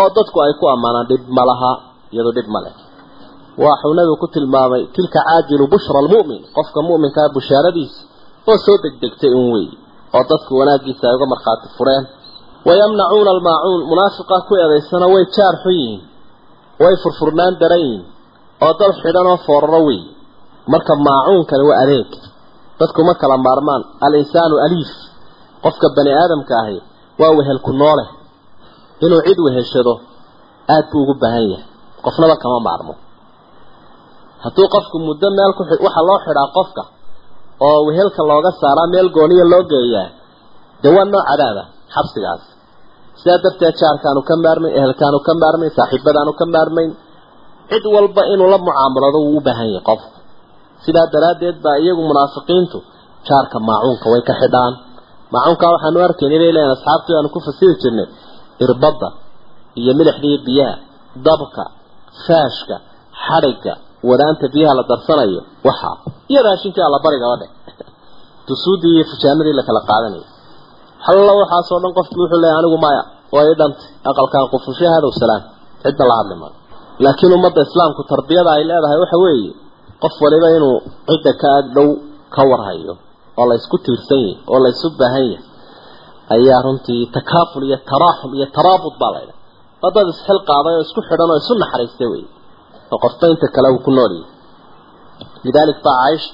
oo dadku ay ku ammaanaan dhib ma laha iyadoo dhib ma leh. Waxuu nabigu ku tilmaamay tilka caajilu bushra almu'min. Qofka mu'minkaa bushaaradiisa oo soo degdegtay un wey oo dadku wanaaggiisa ay uga markhaati fureen. Wayamnacuuna almaacuun munaafiqa ku eedaysana way jaar xun yihiin way furfurnaan daran yihiin oo dad xidhan oo fooraro wey marka maacuunkani waa adeeg dadku ma kala maarmaan. Al-insaanu aliif qofka bani aadamka ahi waa wehel ku noole inuu cid weheshado aada buu ugu baahan yahay. Qofnaba kama maarmo. Hadduu qofku muddo meel ku waxaa loo xidhaa qofka oo wehelka looga saaraa meel gooniya loo geeyaa dee waa nooc cadaaba xabsigaas. Sidaa darteed jaarkaanu ka maarmayn ehelkaanu ka maarmayn saaxiibadaanu ka maarmayn cid walba inuu la mucaamalado wuu u baahan yahay qofku sidaa daraaddeed baa iyagu munaafiqiintu jaarka maacuunka way ka xidhaan. Maacuunkaa waxaanu arkayn inay leeyiin asxaabtii aanu ku fasiri jirnay irbadda iyo milixda iyo biyaha dabka faashka xadhigga wadaanta biyaha la darsanayo waxaa iyo raashinkii allabarigaa dheh. Dusuudii iyo fujaanadii la kala qaadanayo. Hallo waxaasoo dhan qofki wuxuu leeyahy anigu maya waa ii dhantay aqalkaan qufushay hadow salaam. Cidna la hadli maayo. Laakiin ummadda islaamku tarbiyada ay leedahay waxa weeye qof waliba inuu cidda ka ag dhow ka warhayo oo la isku tiirsan yahay oo la isu baahan yahay ayaa runtii takaaful iyo taraaxum iyo taraabud baa laydha waa dad isxil qaaday oo isku xidhan oo isu naxariistay wey oo qofba inta kale uu ku nool yahay. Lidaalik baa caaisha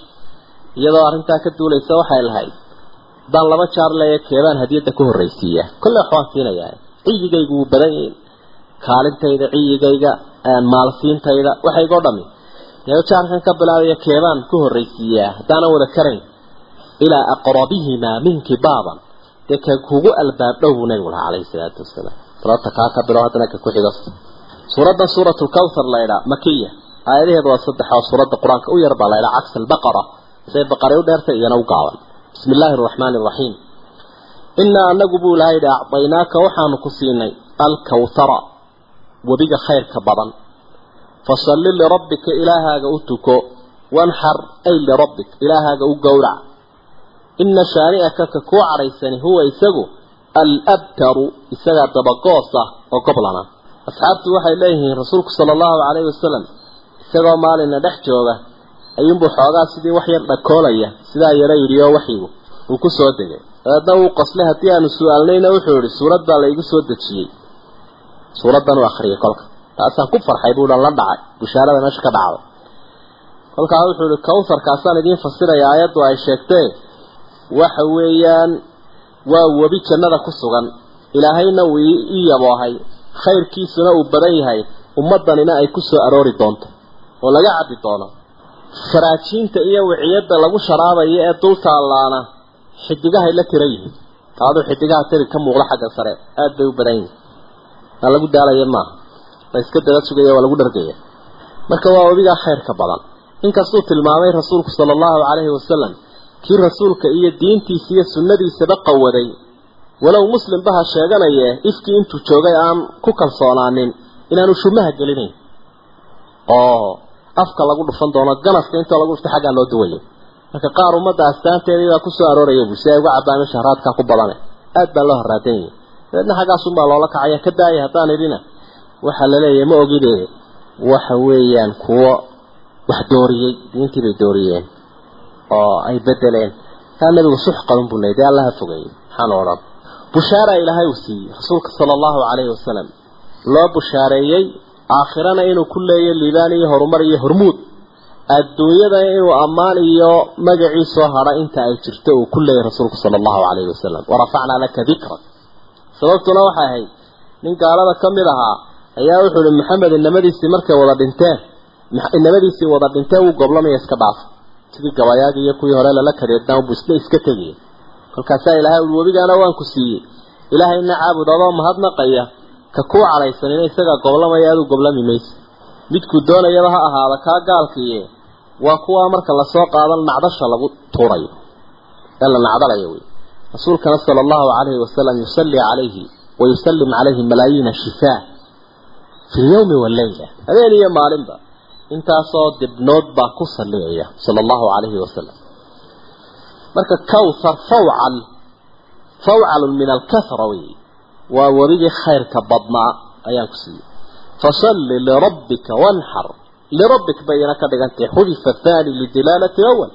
iyadoo arrintaa ka duulaysa waxay lahayd haddaan laba jaar leeya keebaan hadiyadda ku horraysiiya. Kolle wax waan siinayaa ciyigaygu wuu badan yahin kaalintayda ciyigayga maalsiintayda waxaygoo dhami dee jaarkan ka bilaabaya keebaan ku horraysiiyaa haddaanan wada karayn. Ilaa aqrabihimaa minki baaban dee ka kugu albaab dhow buu nabigu lahaa calayhi salaatu wasalaam sababta kaa ka bilo haddana ka ku xigo. Suuraddan suuratu lkawthar la ydhaa makiya aayadaheedu waa saddex oo suuradda qur'aanka u yar baa la ydhaa cagsa albaqara. Say baqaray u dheertay iyana u gaaban. Bismi illaahi araxmaani araxiim inaa anagu buu ilahay yidhi acdaynaaka waxaanu ku siinay alkawthara webiga khayrka badan. Fasalli lirabbika ilaahaaga u tuko. Wanxar ay lirabbik ilaahaaga u gowrac ina shaani'aka ka kuu cadhaysani huwa isagu alabtaru isagaa dabagoos ah oo goblana asxaabtu waxay leeyihiin rasuulku sala allahu calayhi wasalam isagoo maalina dhex jooga ayuunbuu xoogaa sidii wax yar dhakoolaya sidaa yaro yidhi oo waxyigu uu ku soo degay dabeedna wuu qoslay haddii aanu su'aalnayna wuxuu yihi suurad baa laygu soo dejiyey suuraddan u akhriyay kolka taasaan ku farxay buu dhan la dhacay bushaarada meesha ka dhacday kolkaa wuxuu yihi kawsarkaasaan idiin fasiraya aayaddu ay sheegtee waxa weeyaan waa webi jannada ku sugan. Ilaahayna uu ii yaboohay. Khayrkiisuna uu badan yahay. Ummaddanina ay ku soo aroori doonto. Oo laga cabbi doono. Faraajiinta iyo wiciyadda lagu sharaabayo ee dul taallaana xidigahay la tira yihiin taaduu xidigaha tiri ka muuqda xagga sare. Aada bay u badan yihiin aa lagu daalaya maaha la iska daba sugaya waa lagu dhargaya. Marka waa webigaa khayrka badan. Inkastuu tilmaamay rasuulku sala allahu calayhi wasalam kii rasuulka iyo diintiisa iyo sunnadiisaba qawaday. Walow muslimba ha sheeganaye ifkii intuu joogay aan ku kalsoonaanin inaanu shumaha gelinayn oo afka lagu dhufan doono ganaska intoo lagu dhufta xaggaa loo duwayo marka qaar ummadda astaanteedii baa ku soo arooraya bu si ay uga cabbaan meesha haraadkaa ku badane. Aad baa loo haraadan yahay dabeedna xaggaasunbaa loola kacaya ka daaya haddaan idhina waxaa la leeyahay ma ogide waxa weeyaan kuwo wax dooriyey diintii bay dooriyeen oo ay bedeleen kaa nabigu sux qaban buu leeyay dee allaha fogeeyey maxaan odhan bushaara ilaahay uu siiyey rasuulka sala allahu calayhi wasalam. Loo bushaareeyey aakhirana inuu ku leeyahy liibaan iyo horumar iyo hormuud. Adduunyadana inuu ammaan iyo magacii soo hadha inta ay jirto uu ku leeyahy rasuulku sala allahu calayhi wasalam warafacnaa laka dikrak sababtuna waxay ahayd nin gaalada ka mid ahaa ayaa wuxuu ihi maxamed inamadiisii markay wada dhinteen inamadiisii wada dhinteen wuu goblamaya iska dhaaf sidii gabayaagii iyo kuwii hore lala kadeednaa buu isla iska tegiyay kolkaasaa ilaahay ui webigaana waan ku siiyey. Ilaahayna caabud adoo mahadnaqaya ka kuu cadhaysanina isagaa goblamaya aduu goblami maysa midkuu doonayaba ha ahaada kaa gaalkiiye waa kuwaa marka la soo qaadan nacdasha lagu tuurayo. Ee la nacdalayo wey. Rasuulkana sala allahu calayhi wasalam yusalli calayhi wa yusallim calayhi malaayiina shifaa. Fi lyawmi walleyla habeen iyo maalinba intaasoo dibnood baa ku salliyaya sala allahu calayhi wasalam marka kawthar fawcal fawcalun min alkahra wey waa webigii khayrka badnaa ayaan ku siiyey. Fasalli lirabbika wanxar lirabbik bayna ka dhigantay xudifa thaani lidilaalati awal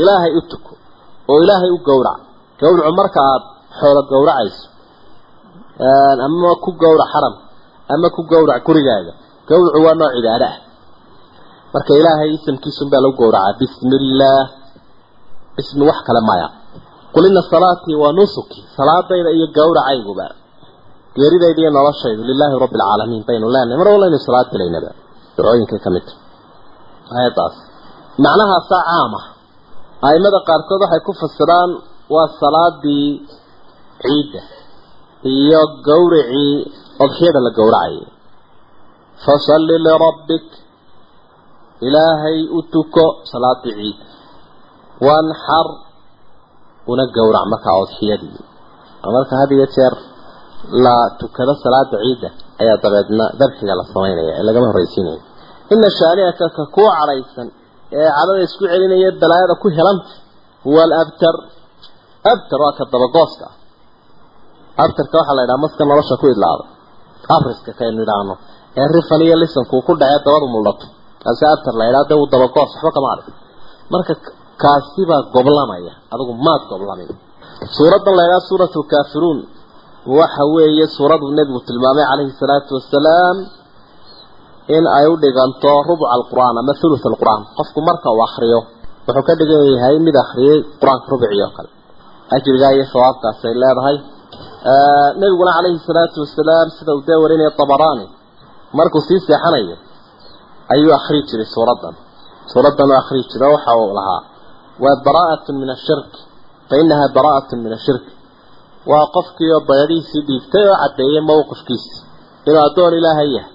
ilaahay u tuko oo ilaahay u gowrac. Gowracu marka aada xoolo gowracayso ama ku gowrac xaram ama ku gowrac gurigaaga gowracu waa nooc cibaado ah marka ilaahay isamkiisunbaa lagu gowracaa bismi illaah bismi wax kale maya. Qul ina salaatii wa nusuki. Salaadayda iyo gowracayguba geeridayda iyo noloshaydu lilaahi rabbi alcaalamiin baynu leenahay. Mar wallaynu salaad gelaynaba ducooyinkay ka mid. Tahay ayadaas macnahaasaa caam ah aimada qaarkood waxay ku fasiraan waa salaadii ciidda iyo gowracii odxiyada la gowracayay. Fasalli lirabbik ilaahay u tuko salaadii ciid. Wanxar una gowrac markaa odxiyadii marka had iyo jeer la tukado salaada ciidda ayaa dabeedna dabxiga la samaynaya ee lagama horreysiinaya ina shaani'aka ka kuu cadhaysan ee cadhada isku celinaya balaayada ku helanta huwa alabtar abtar waa ka dabagooska ah abtarka waxaa la yidhaha maska nolosha ku idlaada afriska kaynu idhaahno ee rifan iyo lisankuu ku dhacee dabadu muldhato kaasi abtar la yidhaha dee uu dabagoos waxba kama adhig marka kaasi baa goblamaya. Adigu maad goblamin. Suuraddan la yidhaha suuratu lkaafiruun waxa weeye suuraduu nebigu tilmaamay calayhi salaatu wasalaam in ay u dhiganto rubca alqur'aan ama thuluth alqur'aan. Qofku marka uu akriyo wuxuu ka dhigan yahay mid akhriyey qur'aanka rubcii oo kale. Ajrigaa iyo sawaabkaas ay leedahay. Nebiguna calayhi salaatu wasalaam sida uu dee warinaya tabaraani markuu sii seexanayo ayuu akhrii jiray suuraddan suuraddan u akhrii jira waxa uu lahaa waa baraa'atun min ashirk fa inaha baraa'atun min ashirk waa qofkii oo bayadihiisii dhiibtay oo caddeeyay mowqifkiisi inuu addoon ilaahay yahay.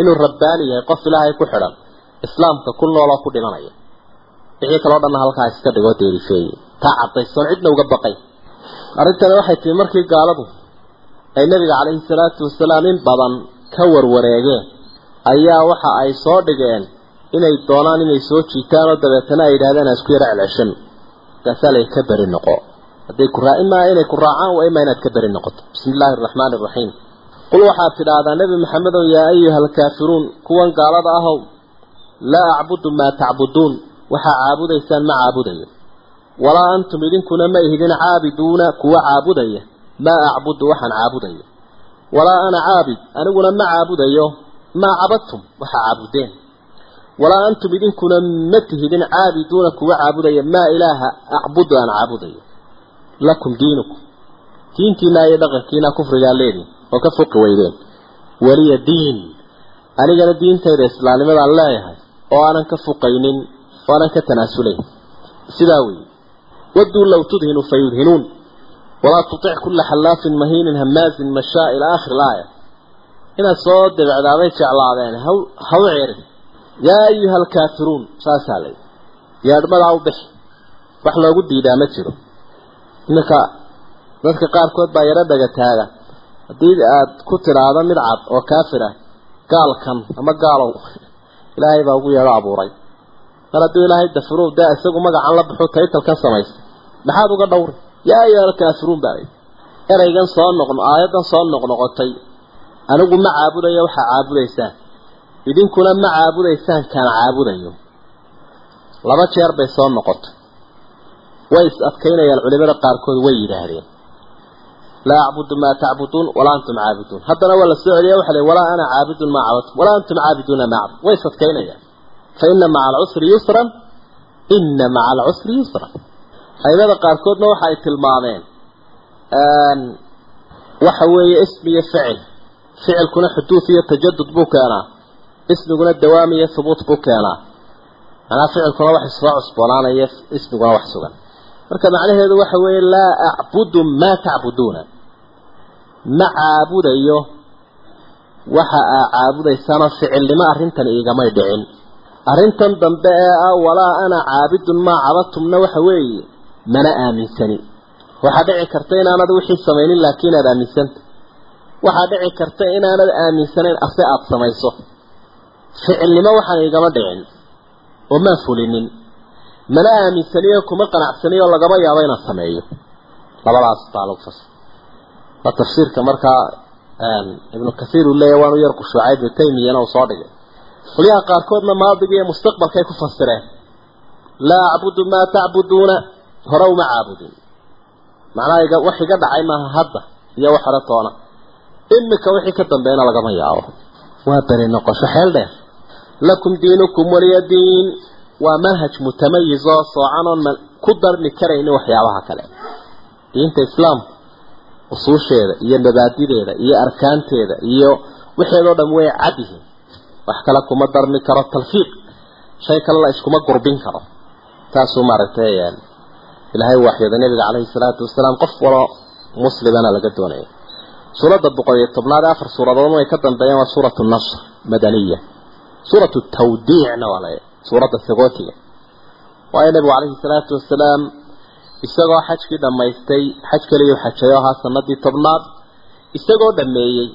Inuu rabbaani yahay qof ilaahay ku xidhan. Islaamka ku nooloo ku dhimanaya. Wixii kaloo dhanna halkaa iska dhigoo deerifeeye taa caddaysoon cidna uga baqay. Arrintani waxay timi markii gaaladu ay nebiga calayhi salaatu wasalaam in badan ka warwareegeen ayaa waxa ay soo dhigeen inay doonaan inay soo jiitaan oo dabeetana ay yidhahdeen aan isku yara celceshan markaasaa lay ka beri noqo. Hadday ku raa imaa inay ku raacaan waa imaa inaad ka beri noqoto. Bismi illaahi araxmaani araxiim qul waxaad tidhaahdaa nebi maxamedow yaa ayuha alkaafiruun kuwan gaalada ahow laa acbudu maa tacbuduun. Waxaa caabudaysaan ma caabudayo. Walaa antum idinkuna ma ihidin caabiduuna kuwa caabudaya. Maa acbudu waxaan caabudayo. Walaa ana caabid aniguna ma caabudayo maa cabadtum waxaa caabudeen walaa antum idinkuna ma tihidin caabiduuna kuwa caabudaya maa ilaaha acbudu aan caabudayo lakum diinukum diintiina iyo dhaqankiina kufrigaa leediin oo ka foqi weydeen weliya diin anigana diintayda islaamnimadaan leeyahay oo aanan ka fuqaynin oo aanan ka tanaasulayn sidaa weeye waduu low tudhinu fayudhinuun walaa tutic kulla xallaafin mahiinin hamaazin mashaa ilaa aakhiri laaya inaad soo debecdaaday jeclaadeen haw haw ceerin. Yaa ayuha alkaafiruun saasaa lay yeedhmadaa u bixi. Wax loogu diidaa ma jiro. Iminka dadka qaarkood baa yaro dhaga taaga. Haddii aad ku tidhaahdo mid cad oo kaafir ah gaalkan ama gaalow ilaahay baa ugu yeedho abuuray. Mar hadduu ilaahay dafuru dee isagu magacan la baxuu taytalkan samaystay maxaad uga dhowri yaa ayuha alkaafiruun baa eraygan soo noqno aayaddan soo noqnoqotay anigu ma caabudayo waxaa caabudaysaan idinkuna ma caabudaysaan kaan caabudayo. Laba jeer bay soo noqotay. Way is adkaynayaan culimada qaarkood way yidhaahdeen. Laa acbudu maa tacbuduun walaa antum caabiduun haddana waa la soo celiya waxa la walaa ana caabidun maa cabadtum walaa antum caabiduuna maa cabd way is adkaynayaan. Fa ina maca alcusri yusran ina maca alcusri yusran. Aimada qaarkoodna waxa ay tilmaameen waxa weeye ismi iyo ficil ficilkuna xuduud iyo tajadud buu keenaa. Ismiguna dawaam iyo hubuut buu keenaa. Manaa ficilkuna wax isoo cusboonaanaya ismiguna wax sugan. Marka macnaheedu waxa weeye laa acbudu maa tacbuduuna ma caabudayo waxa aa caabudaysaanoo ficilnimo arrintan iigamay dhicin. Arrintan dambe ee ah walaa ana caabidun maa cabadtumna waxa weeye mana aaminsani. Waxaa dhici karta inaanad wixii samaynin laakiin aad aaminsanta waxaa dhici karta inaanad aaminsanayn ase aada samayso. Ficilnimo waxaan igama dhicin. Oo maan fulinin. Mana aaminsaniyo kuma qanacsaniyo lagama yaabo inaan sameeyo. Labadaas baa lagu fasir waa tafsiirka markaa ibnu kasiir uu leeyahy waanu yar qushuucay ibnu taymiyana uu soo dhigay. Qolyaha qaarkoodna maadiga iyo mustaqbalkay ku fasireen. Laa acbudu maa tacbuduuna hore uma caabudin. Macnaha wax iga dhacay maaha hadda iyo wax hore toona imika wixii ka dambeeyna lagama yaabo. Waa beri noqosho xeel dheer. Lakum diinukum waliya diin waa manhaj mutamayiz oo soocan oon ku darmi karaynin waxyaabaha kale. Diinta islaamka usuusheeda iyo mabaadideeda iyo arkaanteeda iyo wixeedoo dham way cad yihiin wax kale kuma darmi karo talfiiq. Shay kale la iskuma gurbin karo. Taasuu maaragtay ilaahay waxyooda nabiga calayhi salaatu wasalaam qof walo muslimana laga doonaya suuradda boqol iyo tobnaad afar suuradoodna way ka dambeeyeen waa suuratu nasr madaniya. Suuratu tawdiicna waa la suuradda sagootiga waayo nabigu calayhi salaatu wasalaam isagoo xajkii dhammaystay xaj kaliyu xajayo ahaa sanadii tobnaad isagoo dhameeyey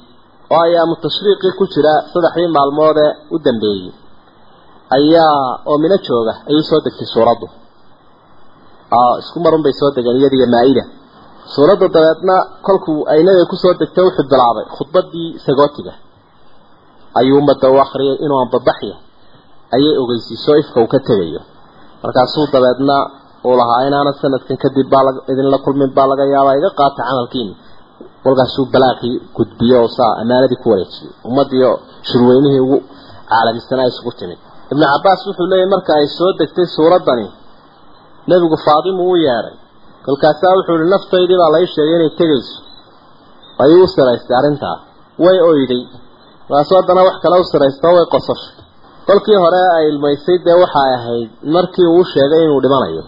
oo ayaamu tashriiqii ku jira saddexdii maalmood ee u dambeeyey ayaa oo mino jooga ayay soo degtay suuraddu. Isku marun bay soo degeen iyadiiyo maa-ida suuradda dabeedna kolkuu ay nabiga ku soo degtay wuxuu bilaabay khudbadii sagootiga. Ayuu ummadda u akriyay inuu anbabaxya ayay ogeysiiso ifka uu ka tegayo. Markaasuu dabeedna uu lahaa inaana sanadkan kadib baa idinla kulmin baa laga yaabaa iga qaata camalkiina walkaasuu balaaqii gudbiyo oo saa ammaanadii ku wareejiyey ummaddiio shirweynihii ugu caalamisanaa isugu timid. Ibnu cabbaas wuxuu leeyahy marka ay soo degtay suuraddani nebigu faadimu u yeedhay kolkaasaa wuxuu ihi naftaydii baa lai sheegay inay tegayso. Ayuu u siraystay arrintaa way oyday markaasu haddana wax kale u siraysto way qososhay. Kolkii hore ay ilmaysay dee waxay ahayd markii uu sheegay inuu dhimanayo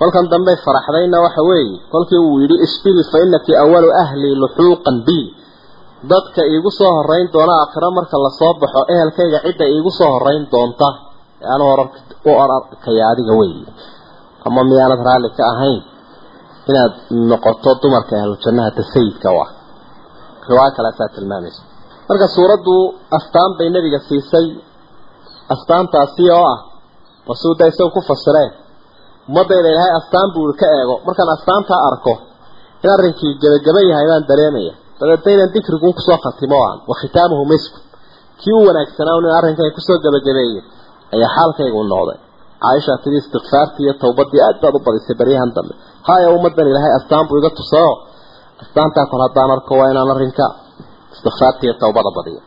kolkan dambe faraxdayna waxa weeye kolkii uu yidhi isbiri fa inaki awalu ahli luxuuqan bi. Dadka iigu soo horeyn doona aakhiro marka la soo baxo ehelkayga cidda iigu soo horeyn doonta. U orarkaya adiga weyi ama miyaanad raalli ka ahayn inaad noqoto dumarka ahlu jannaha tasayidka u ah. Riwaayo kaleasaa tilmaamaysa marka suuraddu astaan bay nebiga siisay. Astaantaasi oo ah rasuulda isaga ku fasireen ummadayda ilaahay astaan buu ka eego. Markaan astaantaa arko in arrinkii gebagaba yahay baan dareemaya. Dabeedna inaan dikriguun ku soo khatimo aan wa khitaamuhu misku kii u wanaagsanaa in arrinkan ku soo gebagabeeyo ayaa xaalkaygu noqday caaisha tidi istikfaartii iyo tawbadii aad baad u badisay baryahan dambe. Haya ummadan ilaahay astaan buu iga tusao astaantaa kol haddaan arko waa inaan arrinka istikfaartii iyo tawbada badiyo.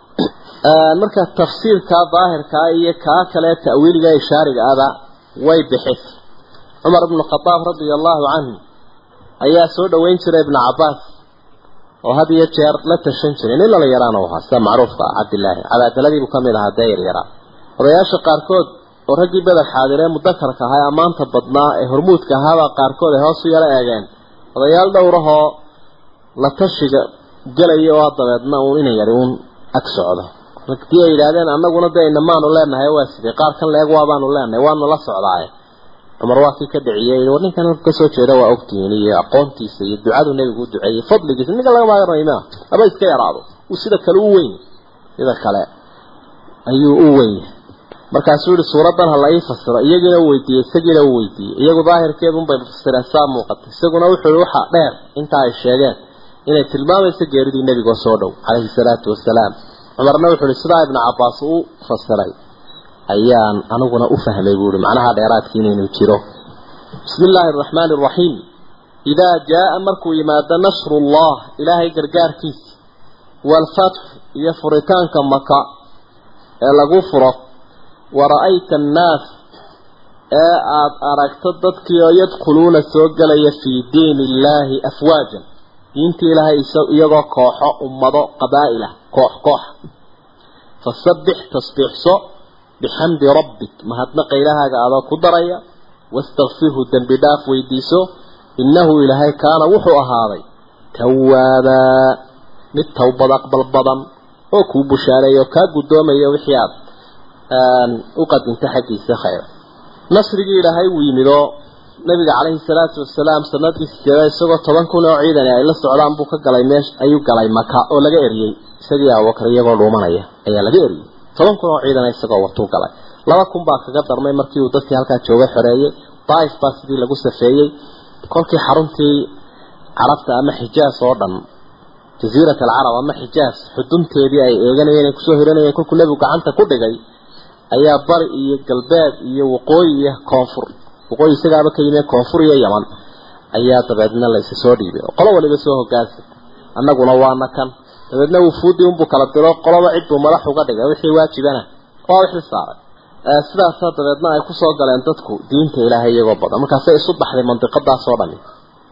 Marka tafsiirka daahirkaa iyo kaa kale ta'wiiliga ishaariga ada way bixis. Cumar ibnu khadaab radia allahu canhu ayaa soo dhaweyn jiray ibnu cabbaas oo had iyo jeer la tashan jiray. Nin lala yaraana u ahaa sida macruufka ah cabdilaahi cabaadaladiibuu ka mid ahaa dee yaryaraa odayaasha qaarkood oo raggii beder xaadiree mudakarka ahaa ee ammaanta badnaa ee hormuudka ahaabaa qaarkood ay hoos u yaro eegeen. Odayaal dhowrahoo la tashiga gelaya oo dabeedna uun ina yari uun ag socdo. Ragtii ay yidhaahdeen annaguna dee inamaanu leenahay waa sidee qaar kan leeg waabaanu leenahay waanu la socdaaye. Cumar waa kii ka dhiciyey war ninkan halku ka soo jeeda waa ogtihiin iyo aqoontiisa iyo ducadu nebigu u duceeyey fadligiisa ninka laga maagaranay maa haba iska yaraado uu sida kale u weyn. Sida kale ayuu u weyn markaasuu yihi suuraddan ha la ii fasiro iyagiina u weydiiyey isagiina u weydiiyey. Iyagu daahirkeedunbay fasireen saa muuqatay. Isaguna wuxuu yihi waxaa dheer intaa ay sheegeen inay tilmaamayso geeridii nebigoo soo dhow calayhi salaatu wasalaam cumarna wuxuu ihi sidaa ibnu cabbaas u fasiray ayaan aniguna u fahmay buu ihi macnaha dheeraadkii inaynu jiro. Bismi illaahi araxmaani araxiim idaa jaa-a markuu yimaado nasrullah ilaahay gargaarkiisa waalfatxu iyo furitaanka maka ee lagu furo wara-ayta annaas ee aada aragto dadkii oo yadkhuluuna soo gelaya fii diini illaahi afwaajan. Diinta ilaahay iyagoo kooxo ummado qabaa-il ah koox koox. Fasabbix tasbiixso bixamdi rabbik. Mahadnaqa ilahaaga adoo ku daraya? Wastakfirhu dembi dhaaf weydiiso. Innahu ilaahay kaana wuxuu ahaaday tawaabaa mid towbad aqbal badan oo kuu bushaareeya oo kaa guddoomaya wixii aad u qadinta xaggiisa khayr. Nasrigii ilaahay wuu yimid oo nabiga calayhi salaatu wasalaam sanadii sideeda isagoo toban kun oo ciidan ay la socdaan buu ka galay meesh ayuu galay maka oo laga eriyey. Isagii abubakar iyagoo dhuumanaya ayaa laga eriyey. Toban kun oo ciidan isagoo watuu galay. Laba kun baa kaga darmay markii uu dadkii halkaa jooga xoreeyey. Daaif baa sidii lagu safeeyey. Kolkii xaruntii carabta ama xijaas oo dhan jasiirat alcarab ama xijaas xudunteedii ay eeganayeen ay ku soo hiranayeen kolkuu nebigu gacanta ku dhigay ayaa bari iyo galbeed iyo waqooyi iyo koonfur. Waqooyi isagaaba ka yimid koonfur iyo yaman. Ayaa dabeedna laysa soo dhiibay. Oo qolo waliba soo hogaansay annaguna waana kan. Dabeedna wufuudii unbuu kala diro qoloba cid buu madax uga dhigay. Wixii waajibana waa wixii saaray. Sidaasaa dabeedna ay ku soo galeen dadku diinta ilaahay iyagoo badan. Markaasay isu baxday mandiqadaas oo dhami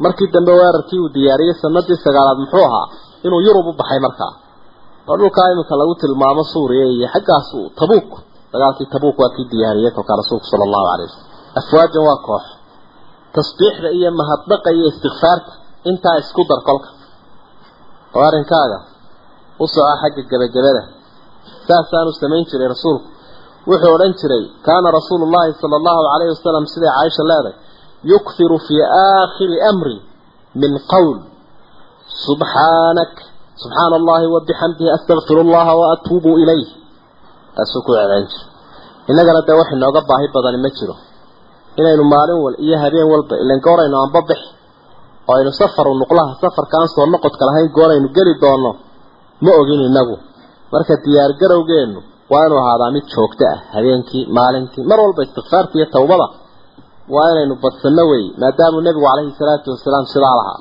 markii dambe weerarkii uu diyaariyey. Sanadii sagaalaad muxuu ahaa inuu yurub u baxay markaa. Oo dhulkaa iminka lagu tilmaamo suuriya iyo xaggaas tabuuk dagaalkii tabuuk waa kii diyaariyey kolkaa rasuulku sala allahu calay wasalam afwaajan waa koox. Tasbiixda iyo mahadnaqa iyo istikfaarta intaa isku dar kolka. Oo arrinkaaga. U soco xagga gebagabada saasaanu samayn jiray rasuulku. Wuxuu odhan jiray kaana rasuulu llahi sala allahu calayhi wasalam siday caaisha leeday? Yukthiru fii aakhiri amri min qowl subxaanak subxaana allahi wabixamdihi astaqfiru allaha wa atuubu ilayh taasuu ku celcelin jiray innagana dee wax inooga baahi badani ma jiro. Inaynu maalin wal iyo habeen walba ilan gooraynu anba bix oo aynu safaru nuqlaha safarkaan soo noqodka lahayn gooraynu geli doonno ma ogin innagu marka diyaargarowgeennu waa inuu ahaadaa mid joogto ah habeenkii maalintii mar walba istikfaarta iyo tawbada waa inaynu badsanno wey maadaamuu nebigu calayhi salaatu wasalaam sidaa lahaa.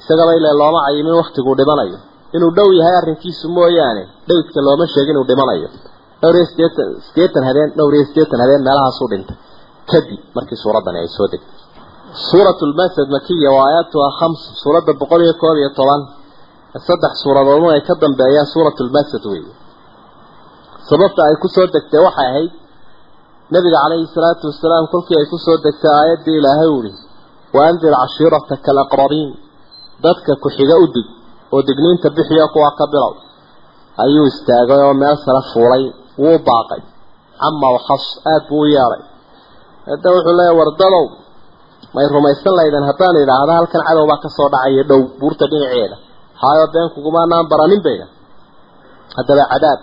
Isagaba ile looma cayimin waktiguu dhimanayo. Inuu dhow yahay arrinkiisu mooyaane dhowdka looma sheegin inuu dhimanayo dhowr iyo sideetan sideetan habeen dhowr iyo sideetan habeen meelahaasuu dhintay. Kadib markii suuraddani ay soo degtay suuratu lmasad makiya wa aayaatuha khams suuradda boqol iyo koob iyo toban saddex suuradoodun ay ka dambeeyaan suuratu lmasad wey sababta ay ku soo degtay waxay ahayd nabiga calayhi salaatu wasalaam kolkii ay ku soo degtay aayaddii ilaahay uhi wa andir cashiirataka alaqrabiin dadka ku-xiga u dig oo digniinta bixiyo kuwa ka bilow ayuu istaagay oo meel sare fuulay wuu baaqay. Cama wakhas aada buu u yeedhay hadda wuxuu leeyahy wardadow may rumaysan laydeen haddaan idhaahda halkan cadow baa ka soo dhacaya dhow buurta dhinaceeda. Haayo been kugumaanaan baranin bayna haddaba cadaab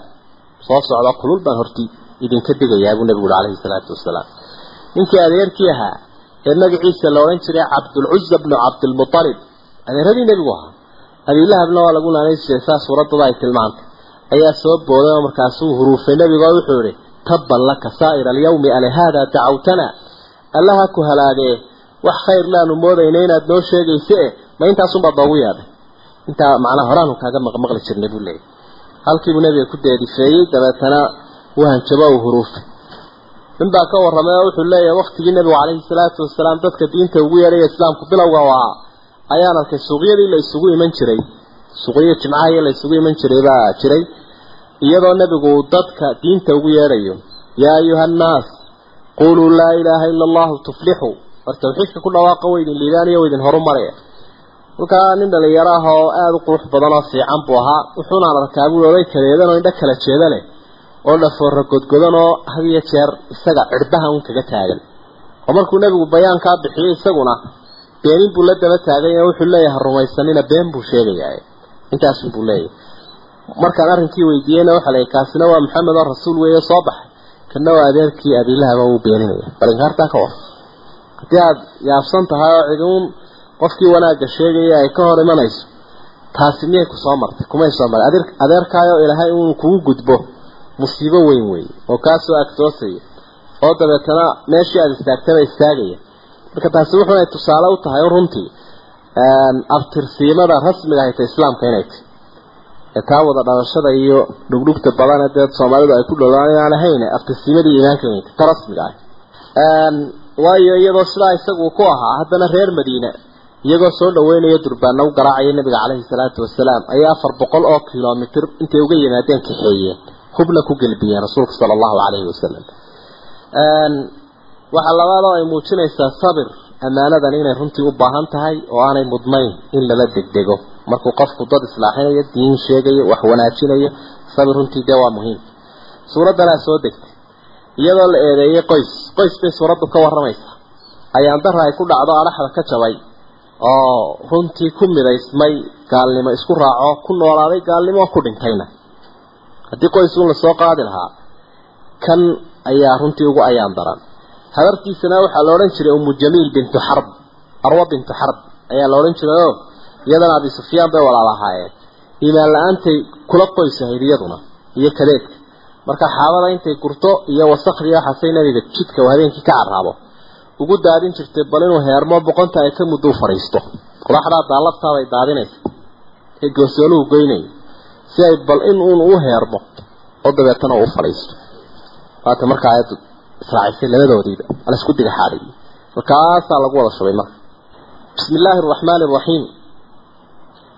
soo socda kulul baan hortii idinka digayaa buu nebigu uhi calayhi salaatu wasalaam. Ninkii adeerkii ahaa ee magaciisa la odhan jiray cabdulcuza bnu cabdilmutalib adeeradii nebigu ahaa abiilahabna waa lagu naanaysiiyey saa suuraddada ay tilmaantay ayaa soo booday oo markaasuu huruufay nebigo wuxuu yihi tabban laka saa'ira alyawmi alihaadaa dacawtana. Allaha ku halaagee wax khayr laanu moodayna inaad noo sheegayse e ma intaasunbaad noogu yeedhay intaa macnaha horaanu kaaga maqmaqli jirnay buu leeyahy halkiibuu nebiga ku deedifeeyey dabeetana uu hanjabo uu huruufay. Nin baa ka warramay oo wuxuu leeyahay waktigii nebigu calayhi salaatu wasalaam dadka diinta ugu yeedhaya islaamku bilowga u ahaa ayaan arkay suuqyadii la isugu iman jiray suuqyadii jimcaha la isugu iman jiray baa jiray. Iyadoo nebigu uu dadka diinta ugu yeedhayo yaa ayuha annaas quluu laa ilaaha ila allahu tuflixuu war tawxiidka ku dhawaaqa waydin liibaaniyo waydin horumaraya halkaa nin dhalinyaro oo aada u qurux badan oo fiican buu ahaa. Wuxuunaan arkaa buu oday kaleedan oo indho kala jeeda leh oo dhafoora godgodan oo had iyo jeer isaga cirbaha un kaga taagan. Oo markuu nebigu bayaankaa bixiyey isaguna beenin buu la daba taagay oo wuxuu leeyahay rumaysanina been buu sheegayaa intaasun buu leeyahay. Markaan arrinkii weydiiyeyna waxa la kaasina waa maxamed oo rasuul weeye soo baxay. Kana waa adeerkii abiilahaba uu beeninaya. Bal inkaartaa ka war. Haddii aada yaabsan tahay oo ciduun qofkii wanaagga sheegaya ay ka hor imanayso taasi miyay ku soo martay? Kumay soo martay? Adeer adeerkaayoo ilaahay inuu kugu gudbo musiibo weyn weeye oo kaasoo agtoosaya oo dabeetana meeshii aada istaagtaba istaagaya marka taasi wuxuunay tusaale u tahay runtii abtirsiimada rasmiga hayta islaamka inay tahy ee taa wada dhalashada iyo dhugdhugta badan ee dee soomaalidu ay ku dhowlaan inaan ahayn abtirsiimadii iimaanka inay tahy ta rasmiga ah. Waayo iyadoo sidaa isagu ku ahaa haddana reer madiine iyagoo soo dhaweynaya durbaana u garaacaya nabiga caleyhi salaatu wasalaam ayaa afar boqol oo kilomitr intay uga yimaadeen kaxeeyeen hubna ku gelbiyeen rasuulka sala allahu calayhi wasalam waxaa labaadoo ay muujinaysaa sabir ammaanadan inay runtii u baahan tahay oo aanay mudnayn in lala degdego. Markuu qofku dad islaaxinayo diin sheegayo wax wanaajinayo sabir runtii dee waa muhiim. Suuraddanaa soo degtay. Iyadoo la eedeeyey qoys. Qoys bay suuraddu ka warramaysaa ayaan dara ay ku dhacdo adhaxda ka jabay oo runtii ku midaysmay gaalnimo isku raaco ku noolaaday gaalnimo ku dhintayna. Haddii qoys uun la soo qaadi lahaa kan ayaa runtii ugu ayaan daran habartiisana waxaa la odhan jiray umu jamiil bintu xarb arwa bintu xarb ayaa la odhan jiray oo iyadana abi sufyaan bay walaal ahaayeen. Iimaan la'aantay kula qoys ahayd iyaduna iyo kadeedka marka xaabada intay gurto iyo wasakhdii waxaasay nabiga jidka uu habeenkii ka carraabo ugu daadin jirtay bal inuu heermo boqonta ay ka muddo u fadhiisto. Qodaxdaa daallabtaabay daadinaysa ee goosoonuhu goynaya si ay bal in uun u heermo oo dabeetana uu fadhiisto. Waata marka aayaddu israacisay labadoodiiba. Ala isku diga xaadiyay markaasaa lagu wada shubay marka. Bismi illaahi araxmaani araxiim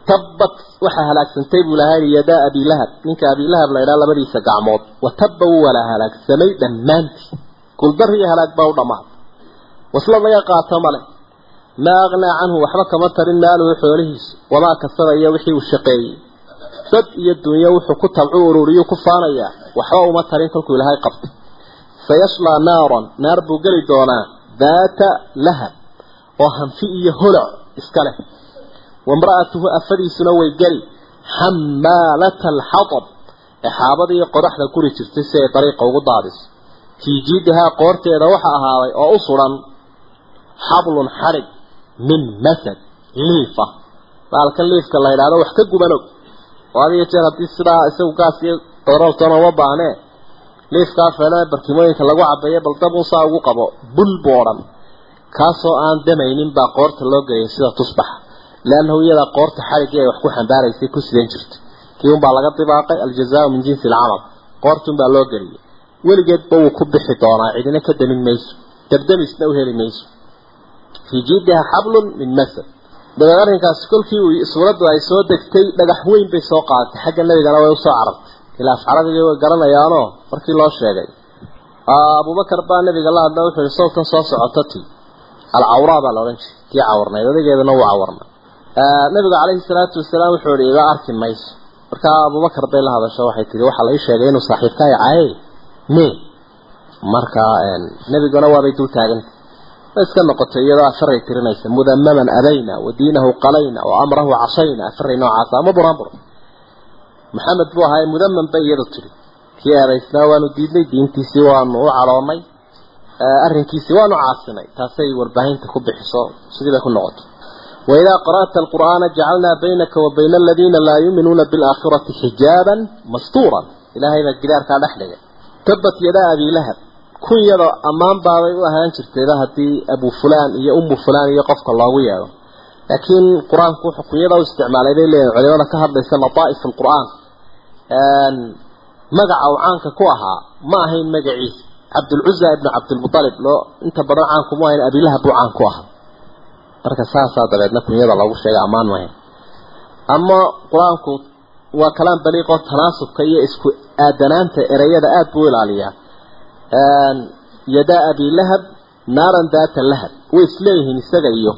tabbat waxaa halaagsantay buu lahaa yadaa abilahab ninka abilahab la idhaha labadiisa gacmood. Wa tabba wuu wala halaagsamay dhammaantii. Guldar iyo halaag baa u dhammaaday waslad laga qaato male maa aqnaa canhu waxba kama tarin maaluhu xoolihiisu. Wamaa kasaba iyo wixii uu shaqeeyey. Dad iyo dunyo wuxuu ku tabcu ururiyu ku faanayaa. Waxba uma tarin kolkuu ilaahay qabtay sayashlaa naaran naar buu geli doonaa daata lahab oo hanfi iyo holac iska leh wamra'atuhu afadiisuna way geli xamaalata alxatab ee xaabada qodaxda guri jirtay si ay dariiqa ugu daadiso fii jiidihaa qoorteeda waxa ahaaday oo u suran xablun xadhig min masad liifa baalkan liifka la yidhaahdo wax ka gubanog oo adiga jeer haddii sidaa isagu gaas iyo dorooltona uma baahnee liifkaa feelana barkimooyinka lagu cabeeyo bal dab unsaa ugu qabo bul buu odhan. Kaasoo aan damaynin baa qoorta loo geeyay sida tusbaxa leannahu iyadaa qoorta xadhiggii ay wax ku xambaaraysay ku sidan jirto kii unbaa laga dibaaqay? Aljazaau min jinsi alcamal. Qoortunbaa loo geliyay. Weligeedba wuu ku bixi doonaa cidina ka damin mayso. Dabdamisna u heli mayso. Fii jiidiha xablun min masad. Dabeed arrinkaasi kolkii uu suuraddu ay soo degtay dhagax weyn bay soo qaadatay xagga nebigana way u soo carartay ilaaf carabigii way garanayaanoo markii loo sheegay abubakar baa nabiga la hadla wuxuu yihi sawtan soo socota ti alcawraa baa la odhan jiray tii cawarnayd odageedana wuu cawarnay nabiga calayhi salaatu wasalaam wuxuu yihi iga arki mayso. Markaa abubakar bay la hadasho waxay tihi waxaa la ii sheegay inuu saaxiibkaa caayay me markaa nebiguna waabay dul taagantay way iska noqotay iyadoo afaray tirinaysa mudamaman abayna wa diinahu qalayna wa amrahu cashayna afaray noocaasa ama buraanbur maxamed buu ahaa mudaman bay iyadu tiri kii eedaysnaa waanu diidnay diintiisii waanu u cadhoonnay arrinkiisii waanu caasinay taasay warbaahinta ku bixiso sidii bay ku noqoto waidaa qara'ta alqur'aana jacalnaa baynaka wa bayna aladiina laa yuuminuuna bilaakhirati xijaaban mastuuran. Ilaahay baa gidaarkaa dhex dhigay. Tabat yadaa abii lahab. Kunyada ammaan baabay u ahaan jirtayba haddii abu fulaan iyo ummu fulaan iyo qofka loogu yeedho laakiin qur'aanku wuxuu kunyada u isticmaalay bay leeyihiin culimada ka hadlaysa lataa'if alqur'aan. Magaca uu caanka ku ahaa ma ahayn magaciisa cabdulcuza ibnu cabdilmutalib loo inta badan caanku mu ahayn abilahab buu caan ku ahaa. Marka saasaa dabeedna kunyada loogu sheegay ammaan mahayn ama qur'aanku waa kalaan baliiqoo tanaasubka iyo isku aadanaanta ereyada aada buu ilaaliyaa. Yadaa abilahab naaran daata lahab. Way isleeyihiin isaga iyo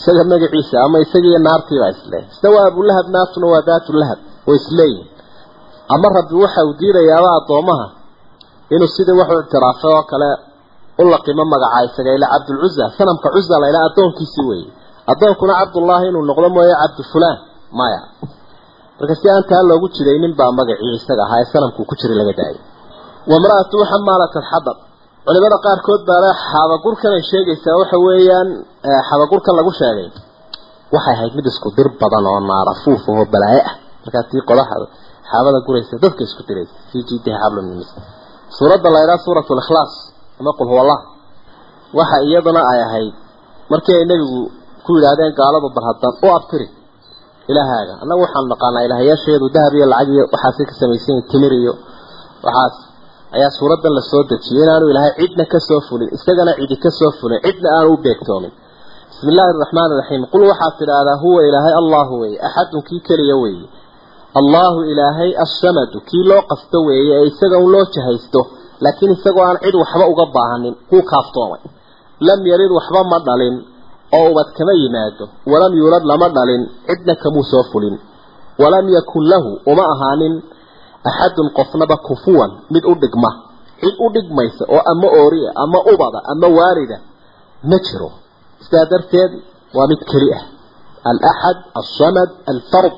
isaga magaciisa ama isaga iyo naartiibaa isleeyihin isna waa abulahab naartuna waa daatu lahab way isleeyihin ama rabbi waxa uu diidayaaba addoomaha inuu sidii waxu ictiraafay oo kale u laqimo magaca isaga ila cabdulcuza sanamka cuza la ilaa addoonkiisii weeye. Addoonkuna cabdullaahi inuu noqdo mooye cabdu fulaan maya. Marka si aan taa loogu jiraynin baa magacii isaga ahaa ee sanamkuu ku jiray laga daayay wamra'atu xamaalat alxadab culimada qaarkood baale xabagurkan ay sheegaysaa. Waxa weeyaan xabagurkan lagu sheegay waxay ahayd mid isku dir badan oo naarafuuf oo balaaye ah. Markaa tii qodaxa xaabada guraysa dadka isku diraysa fii suuradda la suuratu likhlaas ama qul huwa allah waxa iyaduna ay ahayd markii ay nebigu ku yidhaahdeen gaaladu bar haddan u abtiri ilaahaaga. Annagu waxaanu naqaanaa ilaahayaasheedu dahab iyo lacag iyo waxaasi ka samaysan timir iyo waxaas ayaa suuraddan la soo dejiyay inaanu ilaahay cidna ka soo fulin isagana cidi ka soo fulin cidna aanu u beegtoomin. Bismi illaahi araxmaani iraxiim qul waxaad tidhaahdaa huwa ilaahay allahu weeye axadun kii keliya weeye. Allahu ilaahay assamadu kii loo qasto weeye ee isaga un loo jahaysto laakiin isagoo aan cid waxba uga baahanin kuu kaaftoomay. Lam yalid waxba ma dhalin oo ubad kama yimaado. Walam yuulad lama dhalin cidna kamuu soo fulin. Walam yakun lahu uma ahaanin axadun qofnaba kufuwan mid u dhigma cid u dhigmaysa oo ama ooriya ama ubada ama waalida ma jiro sidaa darteed waa mid keli ah alaxad alsamad alfard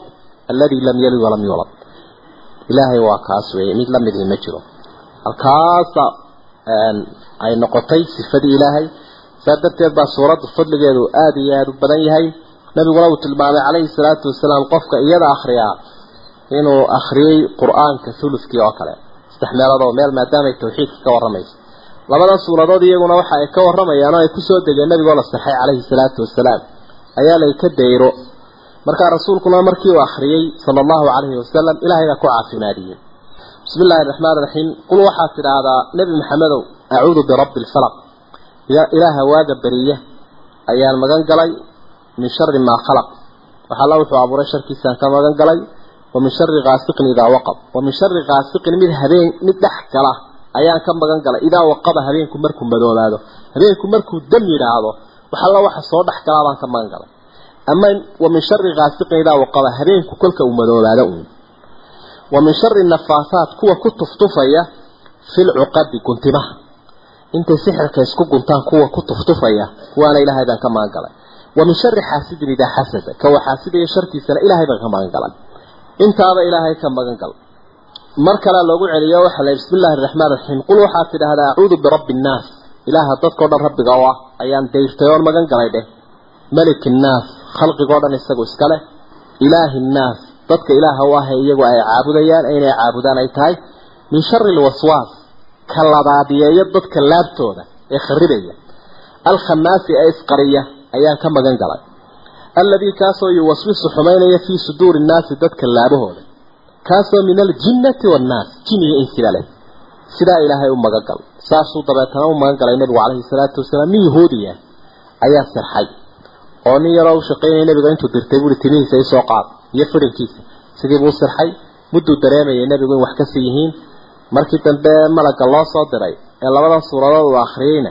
aladi lam yalid walam yuulad ilaahay waa kaas weeye mid la midii ma jiro halkaasa ay noqotay sifadii ilaahay saa darteed baa suuraddu fadligeedu aada iyo aada u badan yahay nabiguna uu tilmaamay calayhi salaatu wasalaam qofka iyada akhriyaa inuu akhriyey qur'aanka hulufkii oo kale. Saddex meeloodoo meel maadaamay tawxiidka ka warramayso labadan suuradood iyaguna waxa ay ka warramayaan oo ay ku soo degeen nabigoo la saxay calayhi salaatu wasalaam. Ayaa lay ka dayro. Markaa rasuulkuna markii uu akhriyey sala allahu calayhi wasalam ilaahay baa ku caafimaadiyey. Bismi illaahi araxmaani iraxiim qul waxaad tidhaahdaa nebi maxamedow acuudu birabbi alfalaq ilaaha waaga beriya ayaan magan galay min shari maa khalaq. Waxa alla wuxuu abuuray sharkiisaan ka magan galay wa min shari kaasiqin idaa waqab. Wa min shari kaasiqin mid habeen mid dhex gala ayaan ka magan galay idaa waqaba habeenku markuu madoobaado habeenku markuu dam yidhaahdo wax alla waxa soo dhex galaa baan ka magan galay ama wa min shari kaasiqin idaa waqaba habeenku kolka uu madoobaado uun. Wa min shari nafaasaat kuwa ku tuftufaya fil cuqadi guntimaha. Intay sixirka isku guntaan kuwa ku tuftufaya kuwaana ilaahay baan ka magan galay wa min shari xaasidin intaaba ilaahay ka magan gal. Mar kale loogu celiyo waxa la bismi illaahi araxmaan raxiim qul waxaad tidhaahdaa acuudu birabbi innaas ilaaha dadkao dhan rabbiga ah ayaan dayrtay oon magan galay dheh. Malik innaas khalqigoo dhan isagu iska leh. Ilaahi innaas dadka ilaaha u ah iyagu ay caabudayaan inay caabudaan ay tahay. Min shari lwaswaas ka labaadiyeeya dadka laabtooda ee kharibaya alkhanaasi ee isqariya. Ayaan ka magan galay alladii kaasoo yuwaswisu xumaynaya fii suduuri nnaasi dadka laabahooda kaasoo min aljinnati waannaas jin iyo insiba leh. Sidaa ilaahay u magan saasuu dabeetana u magan galay nebigu calayhi salaatu wasalaam nin yahuudiya ayaa sirxay oo nin yaroo u shaqaynaya nebiga intuu dirtay buui timihiisa isoo qaad iyo fidhinkiisa sidiibuu sirxay mudduu dareemayay nebigu in wax ka sii yihiin. Markii dambe malagga loo soo diray ee labadan suuradood uu akhriyeyna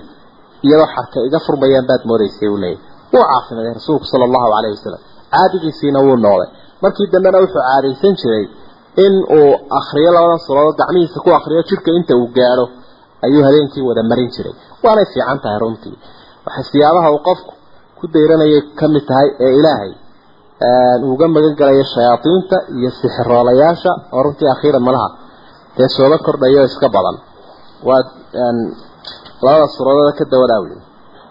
iyadoo xarka iga furmayaan baad moodaysay uu leeyahy wuu caafimaday rasuulku sala allahu calayhi wasalam caadigiisiina wuu noqday. Markii dambena wuxuu caadaysan jiray in uu akriyo labadan suuradood gacmihiisa ku akriyo jidhka inta uu gaadho ayuu habeenkii wada marin jiray. Waanay fiican tahay runtii. Waxa siyaabaha uu qofku ku dayranayay ka mid tahay ee ilaahay uuga magan shayaadiinta iyo sixiroolayaasha oo runtii akhiiran malaha dee sooga kordhayo iska badan. Waa labada suuradood ka dawadaawi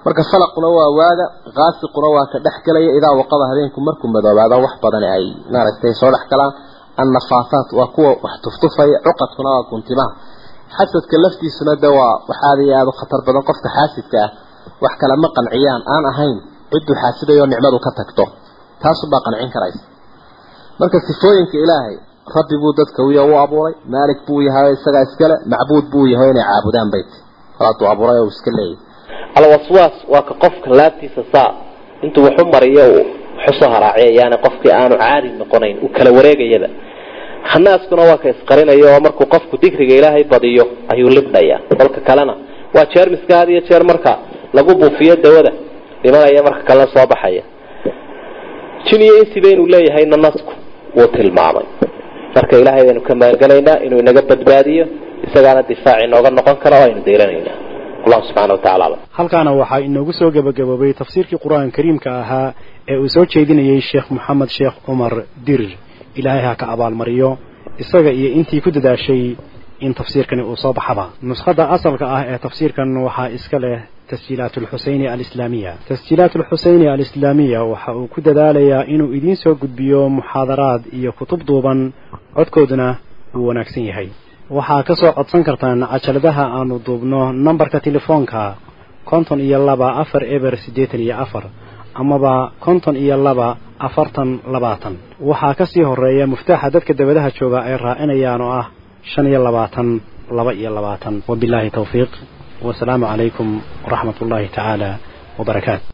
marka falaquna waa waaga qaasiquna waa ka dhex galaya idaa waqada habeenku markuu madoobaado wax badan ay maaragtay soo dhex galaan. Annafaasaat waa kuwa wax tuftufaya cuqadkuna waa guntimaha. Xasadka laftiisuna de waa waxaad aada u khatar badan qofka xaasidka ah wax kale ma qanciyaan. Aan ahayn cidduu xaasidayoo nicmadu ka tagto taasubaa qancin karaysa. Marka sifooyinka ilaahay rabbi buu dadka wiya u abuuray. Maalik buu yahay isagaa iskale macbuud buu yahay inay caabudaan bayt alaaduu abuuray oo iska leeyahy alwaswaas waa ka qofka laabtiisa saa. Intuu waxu mariyo xuso haraaciya yaani qofkii aanu caadi noqonayn uu kala wareegayaba. Khanaaskuna waa ka isqarinaya oo markuu qofku digriga ilaahay badiyo ayuu libdhaya kolka kalena waa jeermiska had iyo jeer marka lagu buufiyo dawada dhimanaya marka kalena soo baxaya. Jin iyo insiba inuu leeyahayna nasku wuu tilmaamay. Marka ilaahay baynu ka magangelaynaa inuu inaga badbaadiyo isagaana difaac inooga noqon kara oo aynu dayranaynaa allah subxana wa tacala halkaana waxaa inoogu soo gebagaboobay tafsiirkii qur'aanka kariimka ahaa ee uu soo jeedinayay sheekh moxamed sheekh cumar dirir ilaahay ha ka abaalmariyo isaga iyo intii ku dadaashay in tafsiirkani uu soo baxaba. Nuskhada asalka ah ee tafsiirkan waxaa iska leh tasjiilaat alxuseyni alislaamiya. Tasjiilaat alxuseyni alislaamiya waxa uu ku dadaalayaa inuu idiin soo gudbiyo muxaadaraad iyo kutub duuban codkooduna uu wanaagsan yahay waxaa ka soo codsan kartaan cajaladaha aanu duubno nambarka telefoonka konton iyo laba afar eber siddeetan iyo afar amaba konton iyo laba afartan labaatan. Waxaa ka sii horreeya muftaaxa dadka dabadaha jooga ay raacinayaan oo ah shan iyo labaatan laba iyo labaatan. Wabilaahi tawfiiq. Wasalaamu calaykum waraxmat ullaahi tacaala wabarakaatu